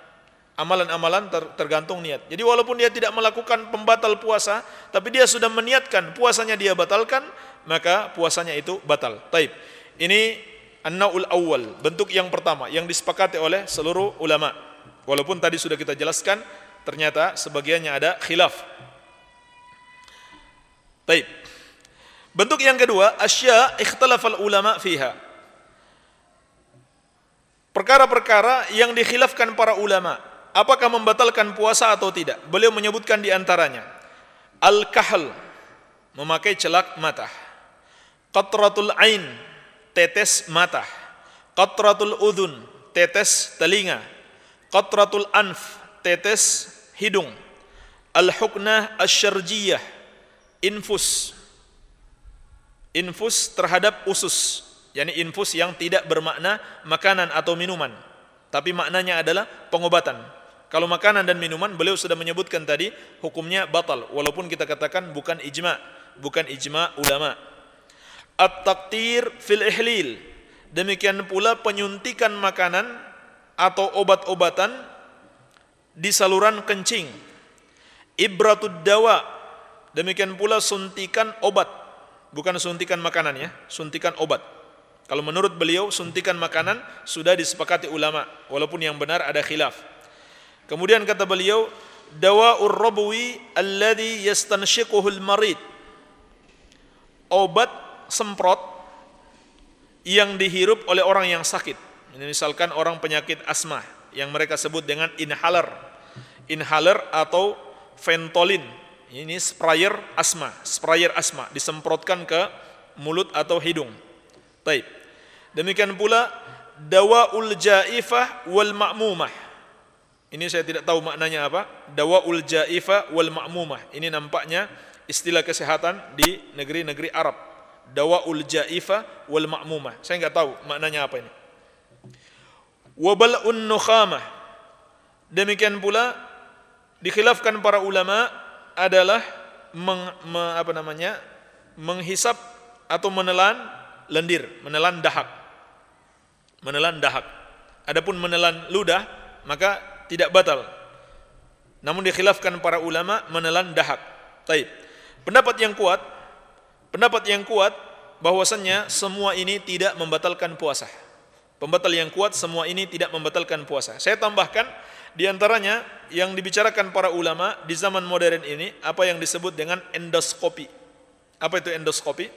Amalan-amalan ter tergantung niat. Jadi walaupun dia tidak melakukan pembatal puasa, tapi dia sudah meniatkan puasanya dia batalkan, maka puasanya itu batal. Taib. Ini an-naul awal, bentuk yang pertama yang disepakati oleh seluruh ulama. Walaupun tadi sudah kita jelaskan, ternyata sebagiannya ada khilaf. Taib. Bentuk yang kedua, asya ikhtalafal ulama fiha. Perkara-perkara yang dikhilafkan para ulama apakah membatalkan puasa atau tidak? Beliau menyebutkan di antaranya al-kahl memakai celak mata. Qatratul ain tetes mata. Qatratul udhun tetes telinga. Qatratul anf tetes hidung. Al-huknah asyarjiyah infus infus terhadap usus yakni infus yang tidak bermakna makanan atau minuman tapi maknanya adalah pengobatan kalau makanan dan minuman beliau sudah menyebutkan tadi hukumnya batal walaupun kita katakan bukan ijma, bukan ijma ulama. At-taqtir fil ihlil. Demikian pula penyuntikan makanan atau obat-obatan di saluran kencing. Ibratud dawa. Demikian pula suntikan obat, bukan suntikan makanan ya, suntikan obat. Kalau menurut beliau suntikan makanan sudah disepakati ulama, walaupun yang benar ada khilaf. Kemudian kata beliau, dawa'ur rabwi alladhi yastanshiquhul marid. Obat semprot yang dihirup oleh orang yang sakit. Ini misalkan orang penyakit asma yang mereka sebut dengan inhaler. Inhaler atau ventolin. Ini sprayer asma, sprayer asma disemprotkan ke mulut atau hidung. Baik. Demikian pula dawaul jaifah wal ma'mumah ini saya tidak tahu maknanya apa. Dawaul jaifa wal ma'mumah. Ini nampaknya istilah kesehatan di negeri-negeri Arab. Dawaul jaifa wal ma'mumah. Saya enggak tahu maknanya apa ini. Wabal'un nukhamah. Demikian pula dikhilafkan para ulama adalah meng, me, apa namanya? menghisap atau menelan lendir, menelan dahak. Menelan dahak. Adapun menelan ludah, maka tidak batal. Namun dikhilafkan para ulama menelan dahak. Taib. Pendapat yang kuat, pendapat yang kuat bahwasannya semua ini tidak membatalkan puasa. Pembatal yang kuat semua ini tidak membatalkan puasa. Saya tambahkan di antaranya yang dibicarakan para ulama di zaman modern ini apa yang disebut dengan endoskopi. Apa itu endoskopi?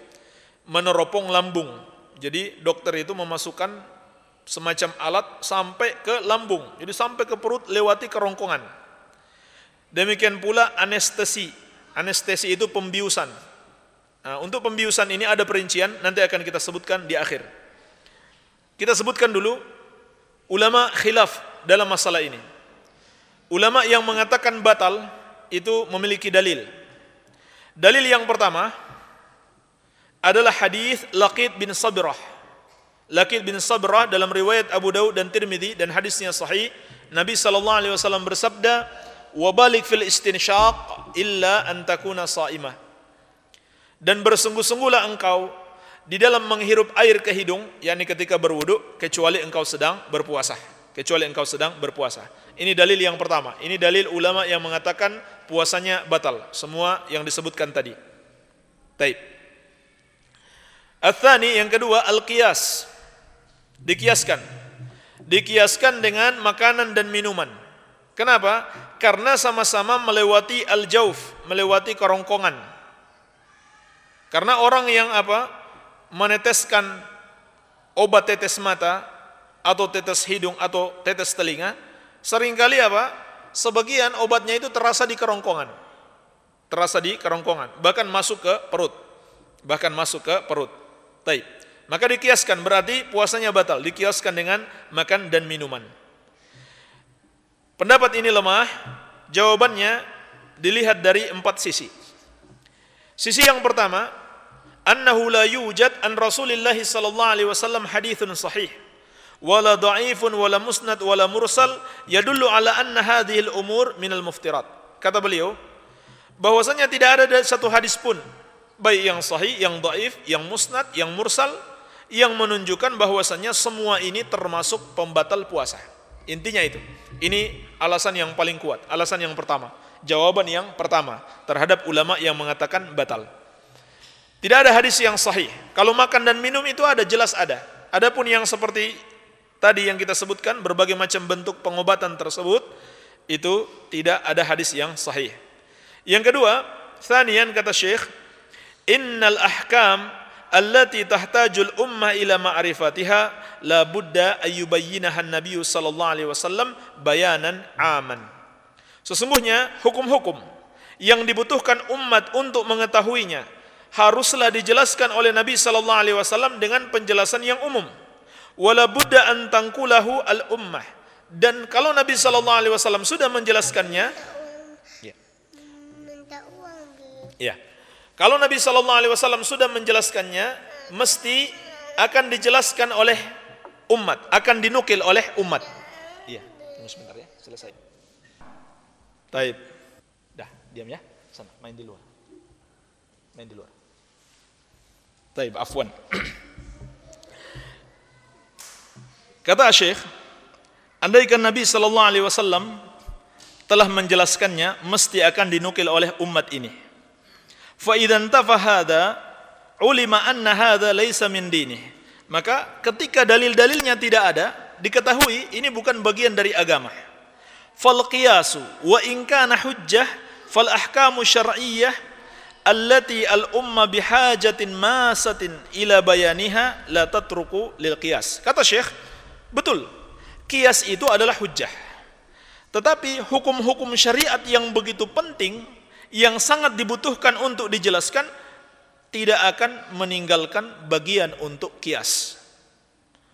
Meneropong lambung. Jadi dokter itu memasukkan semacam alat sampai ke lambung. Jadi sampai ke perut lewati kerongkongan. Demikian pula anestesi. Anestesi itu pembiusan. Nah, untuk pembiusan ini ada perincian, nanti akan kita sebutkan di akhir. Kita sebutkan dulu ulama khilaf dalam masalah ini. Ulama yang mengatakan batal itu memiliki dalil. Dalil yang pertama adalah hadis Laqid bin Sabrah. Laqid bin Sabrah dalam riwayat Abu Daud dan Tirmidzi dan hadisnya sahih, Nabi sallallahu alaihi wasallam bersabda, "Wa balik fil istinshaq illa an takuna sha'imah." Dan bersungguh-sungguhlah engkau di dalam menghirup air ke hidung, yakni ketika berwudu, kecuali engkau sedang berpuasa. Kecuali engkau sedang berpuasa. Ini dalil yang pertama. Ini dalil ulama yang mengatakan puasanya batal. Semua yang disebutkan tadi. Taib. Athani yang kedua al-qiyas. Dikiaskan. Dikiaskan dengan makanan dan minuman. Kenapa? Karena sama-sama melewati al-jauf, melewati kerongkongan. Karena orang yang apa? meneteskan obat tetes mata atau tetes hidung atau tetes telinga Seringkali apa? Sebagian obatnya itu terasa di kerongkongan. Terasa di kerongkongan, bahkan masuk ke perut. Bahkan masuk ke perut. Taib. Maka dikiaskan berarti puasanya batal, dikiaskan dengan makan dan minuman. Pendapat ini lemah, jawabannya dilihat dari empat sisi. Sisi yang pertama, annahu la yujad an Rasulillah sallallahu alaihi wasallam hadithun sahih wala dha'ifun wala musnad wala mursal yadullu ala anna hadhihi al-umur minal muftirat. Kata beliau, bahwasanya tidak ada satu hadis pun baik yang sahih, yang dhaif, yang musnad, yang mursal yang menunjukkan bahwasanya semua ini termasuk pembatal puasa. Intinya itu. Ini alasan yang paling kuat, alasan yang pertama. Jawaban yang pertama terhadap ulama yang mengatakan batal. Tidak ada hadis yang sahih. Kalau makan dan minum itu ada jelas ada. Adapun yang seperti tadi yang kita sebutkan berbagai macam bentuk pengobatan tersebut itu tidak ada hadis yang sahih. Yang kedua, thaniyan kata Syekh, innal ahkam allati tahtajul ummah ila ma'rifatiha la budda ayyubayyinaha an-nabiy sallallahu alaihi wasallam bayanan aman. Sesungguhnya hukum-hukum yang dibutuhkan umat untuk mengetahuinya haruslah dijelaskan oleh Nabi sallallahu alaihi wasallam dengan penjelasan yang umum wala budda an tangkulahu al ummah dan kalau Nabi sallallahu alaihi wasallam sudah menjelaskannya ya. ya kalau Nabi sallallahu alaihi wasallam sudah menjelaskannya mesti akan dijelaskan oleh umat akan dinukil oleh umat. Iya tunggu sebentar ya selesai. Taib. Dah diam ya. Sana main di luar. Main di luar. Taib afwan. Kata Syekh, andaikan Nabi sallallahu alaihi wasallam telah menjelaskannya mesti akan dinukil oleh umat ini. Fa idzan tafahada ulima anna hadza laisa min dini. Maka ketika dalil-dalilnya tidak ada, diketahui ini bukan bagian dari agama. Fal qiyasu wa in kana hujjah fal ahkamu syar'iyyah allati al umma bihajatin masatin ila bayaniha la tatruku lil qiyas. Kata Syekh, Betul, kias itu adalah hujah. Tetapi hukum-hukum syariat yang begitu penting, yang sangat dibutuhkan untuk dijelaskan, tidak akan meninggalkan bagian untuk kias.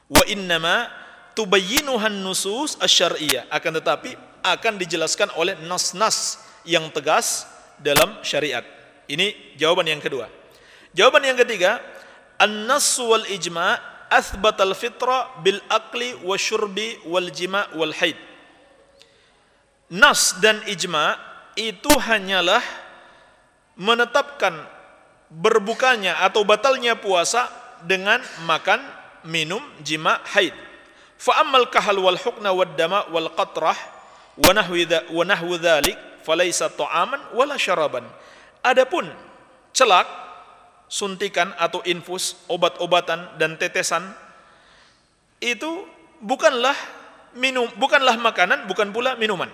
Wa innama tubayyinuhan nusus asyariyah. Akan tetapi akan dijelaskan oleh nas-nas yang tegas dalam syariat. Ini jawaban yang kedua. Jawaban yang ketiga, an-nas wal ijma' athbatal fitra bil akli wa syurbi wal jima wal haid. Nas dan ijma itu hanyalah menetapkan berbukanya atau batalnya puasa dengan makan, minum, jima, haid. Fa ammal kahal wal hukna wad dama wal qatrah wa nahwi wa nahwu dzalik falaysa ta'aman wala syaraban. Adapun celak suntikan atau infus, obat-obatan dan tetesan itu bukanlah minum, bukanlah makanan, bukan pula minuman.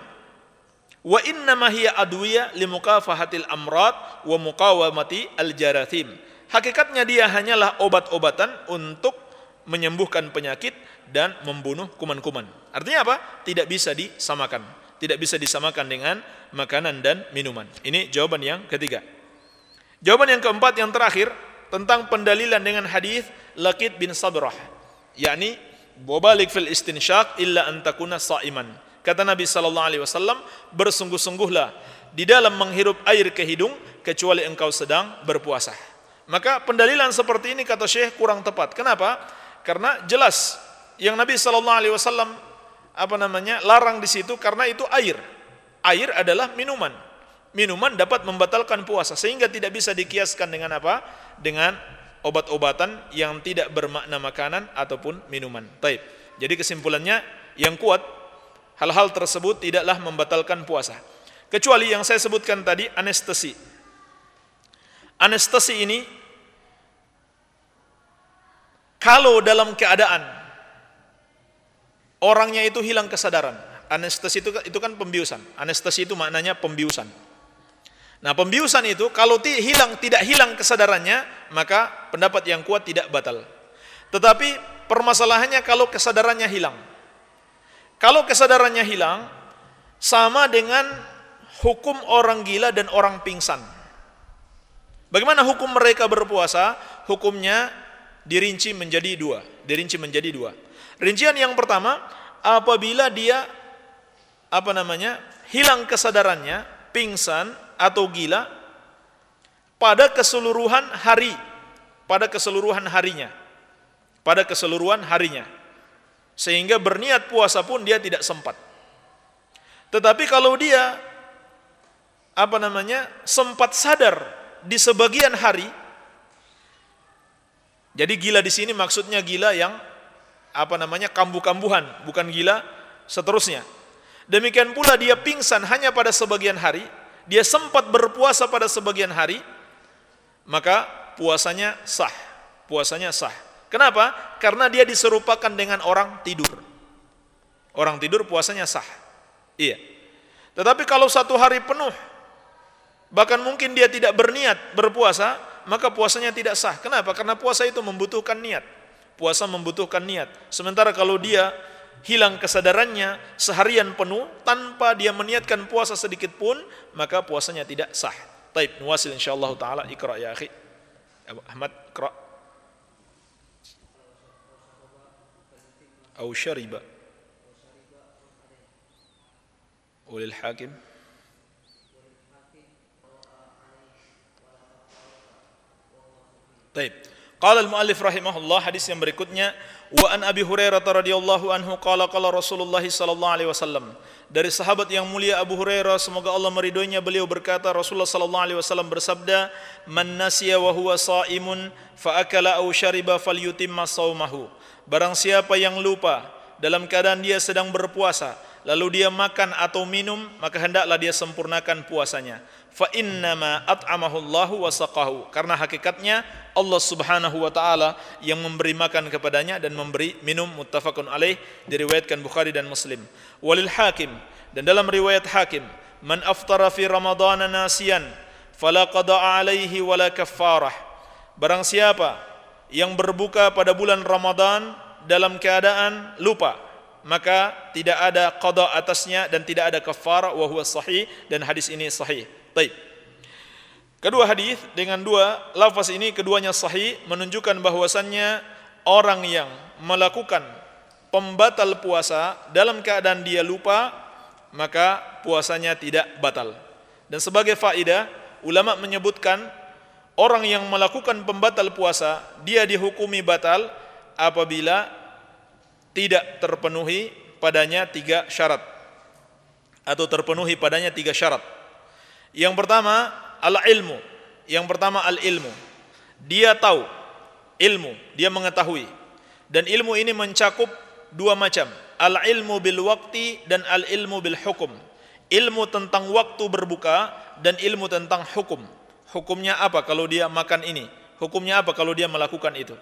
Wa inna ma hiya adwiya limukafahatil amrad wa muqawamati al-jarathim. Hakikatnya dia hanyalah obat-obatan untuk menyembuhkan penyakit dan membunuh kuman-kuman. Artinya apa? Tidak bisa disamakan. Tidak bisa disamakan dengan makanan dan minuman. Ini jawaban yang ketiga. Jawaban yang keempat yang terakhir tentang pendalilan dengan hadis Laqid bin Sabrah, yakni wabalik fil istinsyaq illa an takuna sa'iman. Kata Nabi sallallahu alaihi wasallam, bersungguh-sungguhlah di dalam menghirup air ke hidung kecuali engkau sedang berpuasa. Maka pendalilan seperti ini kata Syekh kurang tepat. Kenapa? Karena jelas yang Nabi Shallallahu Alaihi Wasallam apa namanya larang di situ karena itu air. Air adalah minuman. Minuman dapat membatalkan puasa sehingga tidak bisa dikiaskan dengan apa? Dengan obat-obatan yang tidak bermakna makanan ataupun minuman. Taib. Jadi kesimpulannya yang kuat hal-hal tersebut tidaklah membatalkan puasa. Kecuali yang saya sebutkan tadi anestesi. Anestesi ini kalau dalam keadaan orangnya itu hilang kesadaran. Anestesi itu itu kan pembiusan. Anestesi itu maknanya pembiusan. Nah, pembiusan itu kalau hilang tidak hilang kesadarannya, maka pendapat yang kuat tidak batal. Tetapi permasalahannya kalau kesadarannya hilang. Kalau kesadarannya hilang sama dengan hukum orang gila dan orang pingsan. Bagaimana hukum mereka berpuasa? Hukumnya dirinci menjadi dua, dirinci menjadi dua. Rincian yang pertama, apabila dia apa namanya? hilang kesadarannya, pingsan atau gila pada keseluruhan hari, pada keseluruhan harinya. Pada keseluruhan harinya. Sehingga berniat puasa pun dia tidak sempat. Tetapi kalau dia apa namanya? sempat sadar di sebagian hari jadi gila di sini maksudnya gila yang apa namanya kambuh-kambuhan, bukan gila seterusnya. Demikian pula dia pingsan hanya pada sebagian hari, dia sempat berpuasa pada sebagian hari, maka puasanya sah. Puasanya sah. Kenapa? Karena dia diserupakan dengan orang tidur. Orang tidur puasanya sah. Iya. Tetapi kalau satu hari penuh, bahkan mungkin dia tidak berniat berpuasa, maka puasanya tidak sah. Kenapa? Karena puasa itu membutuhkan niat puasa membutuhkan niat. Sementara kalau dia hilang kesadarannya seharian penuh tanpa dia meniatkan puasa sedikit pun, maka puasanya tidak sah. Taib, nuwasil insyaallah taala ikra ya akhi. Ahmad ikra. Au syariba. Ulil hakim. Taib. Qala al-muallif rahimahullah hadis yang berikutnya wa an Abi Hurairah radhiyallahu anhu qala qala Rasulullah sallallahu alaihi wasallam dari sahabat yang mulia Abu Hurairah semoga Allah meridhoinya beliau berkata Rasulullah sallallahu alaihi wasallam bersabda man nasiya wa huwa shaimun fa akala aw shariba falyutimma saumahu barang siapa yang lupa dalam keadaan dia sedang berpuasa lalu dia makan atau minum maka hendaklah dia sempurnakan puasanya. Fa innama at'amahu Allahu wa saqahu. Karena hakikatnya Allah Subhanahu wa taala yang memberi makan kepadanya dan memberi minum muttafaqun alaih diriwayatkan Bukhari dan Muslim. Walil hakim dan dalam riwayat hakim man aftara fi ramadhana nasiyan fala qada'a alaihi wala kaffarah. Barang siapa yang berbuka pada bulan Ramadan dalam keadaan lupa maka tidak ada qada atasnya dan tidak ada kafarah wa huwa sahih dan hadis ini sahih Baik. Kedua hadis dengan dua lafaz ini keduanya sahih menunjukkan bahwasannya orang yang melakukan pembatal puasa dalam keadaan dia lupa maka puasanya tidak batal. Dan sebagai faidah ulama menyebutkan orang yang melakukan pembatal puasa dia dihukumi batal apabila tidak terpenuhi padanya tiga syarat atau terpenuhi padanya tiga syarat. Yang pertama al-ilmu. Yang pertama al-ilmu. Dia tahu ilmu, dia mengetahui. Dan ilmu ini mencakup dua macam, al-ilmu bil waqti dan al-ilmu bil hukum. Ilmu tentang waktu berbuka dan ilmu tentang hukum. Hukumnya apa kalau dia makan ini? Hukumnya apa kalau dia melakukan itu?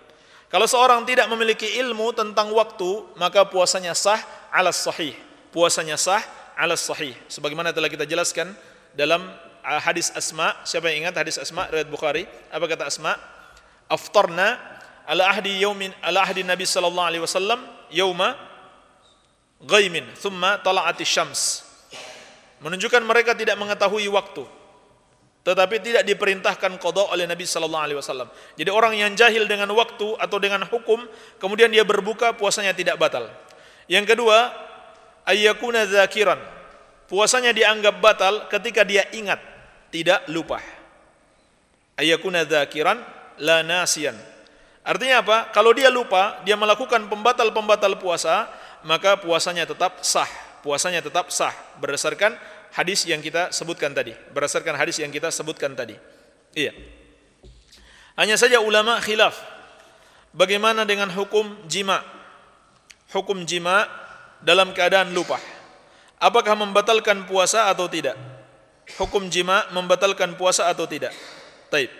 Kalau seorang tidak memiliki ilmu tentang waktu, maka puasanya sah alas sahih. Puasanya sah alas sahih. Sebagaimana telah kita jelaskan dalam uh, hadis Asma. Siapa yang ingat hadis Asma riwayat Bukhari? Apa kata Asma? Aftarna ala ahdi yaumin ala ahdi Nabi sallallahu alaihi wasallam yauma ghaimin thumma tala'ati syams menunjukkan mereka tidak mengetahui waktu tetapi tidak diperintahkan qada oleh Nabi sallallahu alaihi wasallam. Jadi orang yang jahil dengan waktu atau dengan hukum kemudian dia berbuka puasanya tidak batal. Yang kedua, ayyakuna dzakiran. Puasanya dianggap batal ketika dia ingat, tidak lupa. Ayyakuna dzakiran la nasiyan. Artinya apa? Kalau dia lupa, dia melakukan pembatal-pembatal puasa, maka puasanya tetap sah. Puasanya tetap sah berdasarkan hadis yang kita sebutkan tadi, berdasarkan hadis yang kita sebutkan tadi. Iya. Hanya saja ulama khilaf bagaimana dengan hukum jima. Hukum jima dalam keadaan lupa. Apakah membatalkan puasa atau tidak? Hukum jima membatalkan puasa atau tidak? Taib.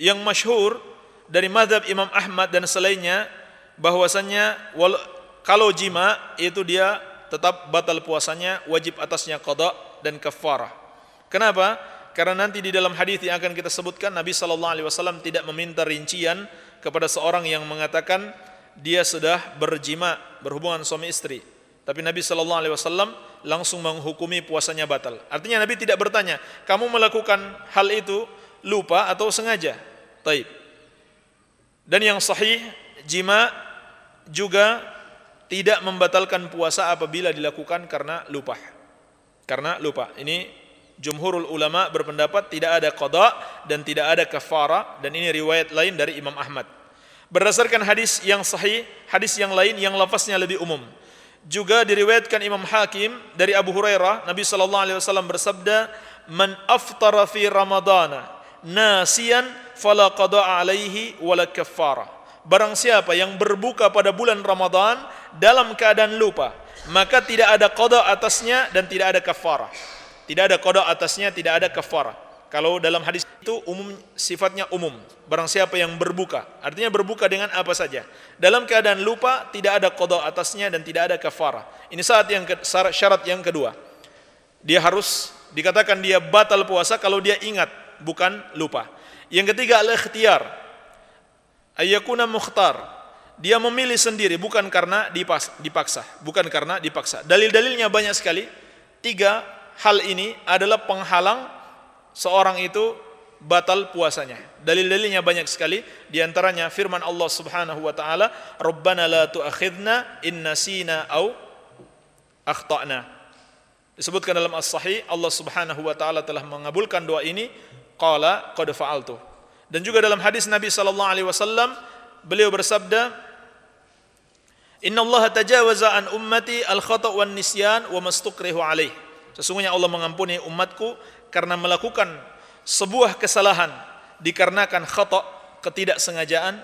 Yang masyhur dari madhab Imam Ahmad dan selainnya bahwasannya kalau jima itu dia tetap batal puasanya, wajib atasnya qada dan kafarah. Kenapa? Karena nanti di dalam hadis yang akan kita sebutkan Nabi sallallahu alaihi wasallam tidak meminta rincian kepada seorang yang mengatakan dia sudah berjima, berhubungan suami istri. Tapi Nabi sallallahu alaihi wasallam langsung menghukumi puasanya batal. Artinya Nabi tidak bertanya, "Kamu melakukan hal itu lupa atau sengaja?" Taib. Dan yang sahih jima juga tidak membatalkan puasa apabila dilakukan karena lupa. Karena lupa. Ini jumhurul ulama berpendapat tidak ada qada dan tidak ada kafara dan ini riwayat lain dari Imam Ahmad. Berdasarkan hadis yang sahih, hadis yang lain yang lafaznya lebih umum. Juga diriwayatkan Imam Hakim dari Abu Hurairah, Nabi sallallahu alaihi wasallam bersabda, "Man aftara fi Ramadana nasiyan fala qada alaihi wala kafara." Barang siapa yang berbuka pada bulan Ramadan dalam keadaan lupa, maka tidak ada qada atasnya dan tidak ada kafarah. Tidak ada qada atasnya, tidak ada kafarah. Kalau dalam hadis itu umum sifatnya umum. Barang siapa yang berbuka, artinya berbuka dengan apa saja. Dalam keadaan lupa tidak ada qada atasnya dan tidak ada kafarah. Ini saat yang syarat yang kedua. Dia harus dikatakan dia batal puasa kalau dia ingat, bukan lupa. Yang ketiga al-ikhtiyar ayyakuna mukhtar. Dia memilih sendiri bukan karena dipaksa bukan karena dipaksa. Dalil-dalilnya banyak sekali. Tiga hal ini adalah penghalang seorang itu batal puasanya. Dalil-dalilnya banyak sekali. Di antaranya firman Allah Subhanahu wa taala rabbana la tu'akhidna in nasina au akhtana. Disebutkan dalam as-sahih Allah Subhanahu wa taala telah mengabulkan doa ini. Qala qad fa'altu dan juga dalam hadis Nabi sallallahu alaihi wasallam beliau bersabda, "Inna Allah tajawaza an ummati al-khata' wan nisyan wa mastukrihu alaih." Sesungguhnya Allah mengampuni umatku karena melakukan sebuah kesalahan dikarenakan khata' ketidaksengajaan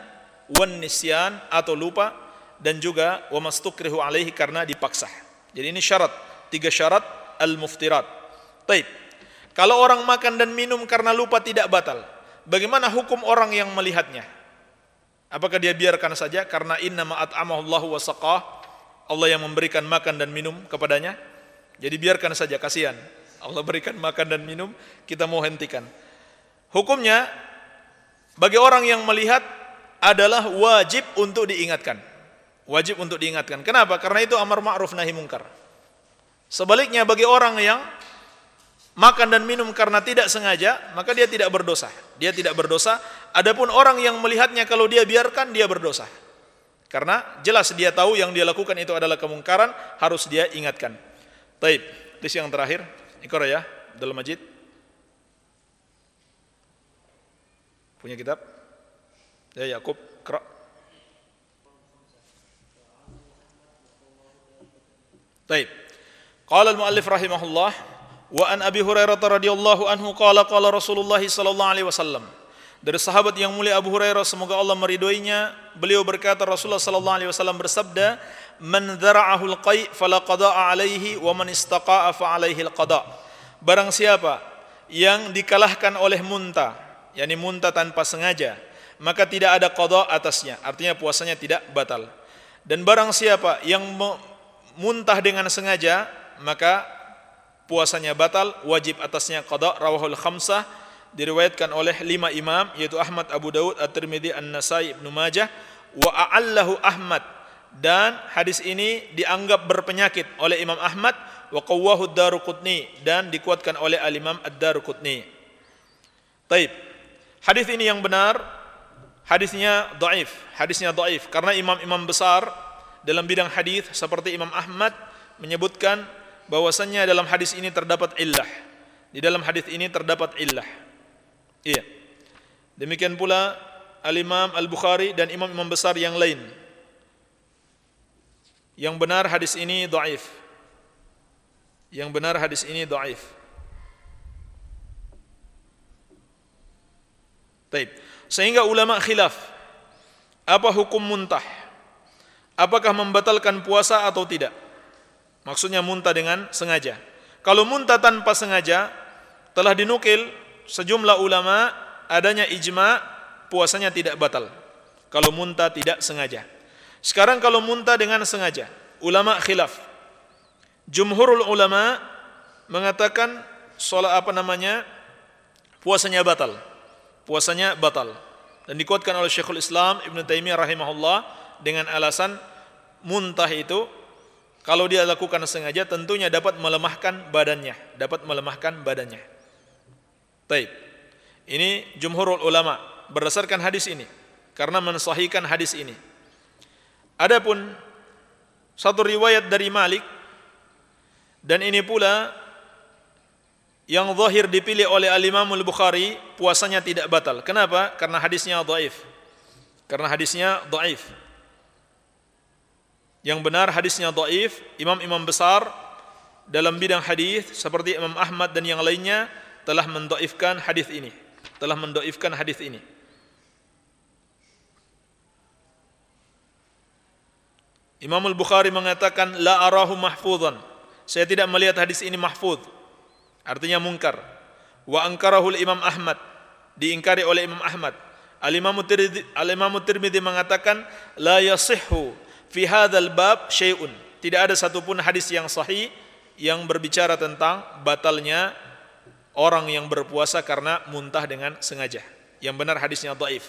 wan nisyan atau lupa dan juga wa mastukrihu alaihi karena dipaksa. Jadi ini syarat, tiga syarat al-muftirat. Taib. Kalau orang makan dan minum karena lupa tidak batal. Bagaimana hukum orang yang melihatnya? Apakah dia biarkan saja karena inna ma'at amahullahu wa saqah Allah yang memberikan makan dan minum kepadanya? Jadi biarkan saja kasihan. Allah berikan makan dan minum, kita mau hentikan. Hukumnya bagi orang yang melihat adalah wajib untuk diingatkan. Wajib untuk diingatkan. Kenapa? Karena itu amar ma'ruf nahi mungkar. Sebaliknya bagi orang yang makan dan minum karena tidak sengaja, maka dia tidak berdosa. Dia tidak berdosa. Adapun orang yang melihatnya kalau dia biarkan, dia berdosa. Karena jelas dia tahu yang dia lakukan itu adalah kemungkaran, harus dia ingatkan. Taib. Hadis yang terakhir, ikra ya, dalam majid. Punya kitab? Ya Yakub, kra. Taib. Qala al-muallif rahimahullah Wa an Abi Hurairah radhiyallahu anhu qala qala Rasulullah sallallahu alaihi wasallam. Dari sahabat yang mulia Abu Hurairah semoga Allah meridhoinya, beliau berkata Rasulullah sallallahu alaihi wasallam bersabda, "Man dzara'ahu al-qai fala qada'a alaihi wa man istaqa'a fa alaihi al-qada'." Barang siapa yang dikalahkan oleh muntah, yakni muntah tanpa sengaja, maka tidak ada qada atasnya, artinya puasanya tidak batal. Dan barang siapa yang muntah dengan sengaja, maka puasanya batal, wajib atasnya qada rawahul khamsah diriwayatkan oleh lima imam yaitu Ahmad, Abu Daud, At-Tirmidzi, An-Nasai, Ibnu Majah wa a'allahu Ahmad dan hadis ini dianggap berpenyakit oleh Imam Ahmad wa qawwahu Daruqutni dan dikuatkan oleh Al-Imam Ad-Daruqutni. Taib. Hadis ini yang benar, hadisnya dhaif, hadisnya dhaif karena imam-imam besar dalam bidang hadis seperti Imam Ahmad menyebutkan bahwasannya dalam hadis ini terdapat illah. Di dalam hadis ini terdapat illah. Iya. Demikian pula Al-Imam Al-Bukhari dan imam-imam besar yang lain yang benar hadis ini dhaif. Yang benar hadis ini dhaif. Baik. Sehingga ulama khilaf apa hukum muntah? Apakah membatalkan puasa atau tidak? Maksudnya muntah dengan sengaja. Kalau muntah tanpa sengaja telah dinukil sejumlah ulama adanya ijma puasanya tidak batal. Kalau muntah tidak sengaja. Sekarang kalau muntah dengan sengaja, ulama khilaf. Jumhurul ulama mengatakan sholat apa namanya puasanya batal. Puasanya batal. Dan dikuatkan oleh Syekhul Islam Ibn Taimiyah rahimahullah dengan alasan muntah itu kalau dia lakukan sengaja tentunya dapat melemahkan badannya, dapat melemahkan badannya. Baik. Ini jumhurul ulama berdasarkan hadis ini karena mensahihkan hadis ini. Adapun satu riwayat dari Malik dan ini pula yang zahir dipilih oleh Al-Imam Al-Bukhari puasanya tidak batal. Kenapa? Karena hadisnya dhaif. Karena hadisnya dhaif. Yang benar hadisnya dhaif, imam-imam besar dalam bidang hadis seperti Imam Ahmad dan yang lainnya telah mendhaifkan hadis ini. Telah mendhaifkan hadis ini. Imam Al-Bukhari mengatakan la arahu mahfudhan. Saya tidak melihat hadis ini mahfud. Artinya mungkar. Wa angkarahul Imam Ahmad. Diingkari oleh Imam Ahmad. Al-Imam Tirmidzi mengatakan la yasihhu fi hadzal bab syai'un. Tidak ada satupun hadis yang sahih yang berbicara tentang batalnya orang yang berpuasa karena muntah dengan sengaja. Yang benar hadisnya dhaif.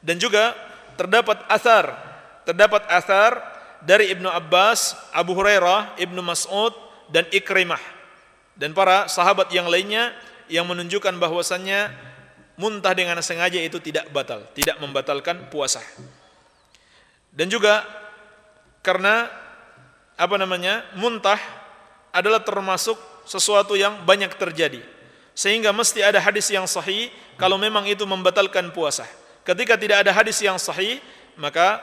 Dan juga terdapat asar, terdapat asar dari Ibnu Abbas, Abu Hurairah, Ibnu Mas'ud dan Ikrimah dan para sahabat yang lainnya yang menunjukkan bahwasannya muntah dengan sengaja itu tidak batal, tidak membatalkan puasa. Dan juga karena apa namanya? muntah adalah termasuk sesuatu yang banyak terjadi. Sehingga mesti ada hadis yang sahih kalau memang itu membatalkan puasa. Ketika tidak ada hadis yang sahih, maka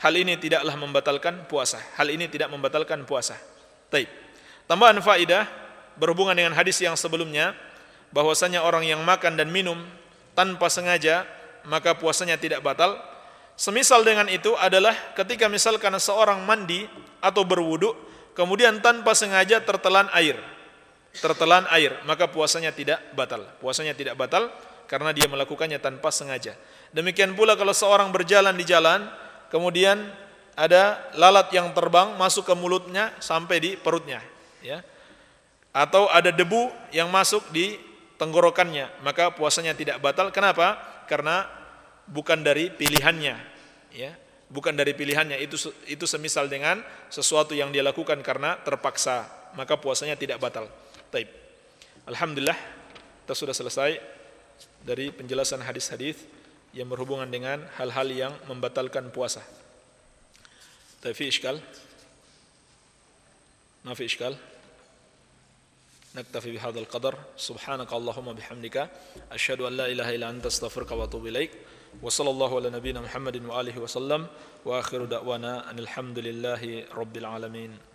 hal ini tidaklah membatalkan puasa. Hal ini tidak membatalkan puasa. Taib. Tambahan faidah berhubungan dengan hadis yang sebelumnya bahwasanya orang yang makan dan minum tanpa sengaja maka puasanya tidak batal. Semisal dengan itu adalah ketika misalkan seorang mandi atau berwudu kemudian tanpa sengaja tertelan air. Tertelan air, maka puasanya tidak batal. Puasanya tidak batal karena dia melakukannya tanpa sengaja. Demikian pula kalau seorang berjalan di jalan kemudian ada lalat yang terbang masuk ke mulutnya sampai di perutnya ya atau ada debu yang masuk di tenggorokannya maka puasanya tidak batal kenapa karena bukan dari pilihannya ya bukan dari pilihannya itu itu semisal dengan sesuatu yang dia lakukan karena terpaksa maka puasanya tidak batal taib alhamdulillah kita sudah selesai dari penjelasan hadis-hadis yang berhubungan dengan hal-hal yang membatalkan puasa. Tapi fi iskal? Ma fi iskal? نكتفي بهذا القدر سبحانك اللهم بحمدك أشهد أن لا إله إلا أنت استغفرك وأتوب إليك وصلى الله على نبينا محمد وآله وسلم وآخر دعوانا أن الحمد لله رب العالمين.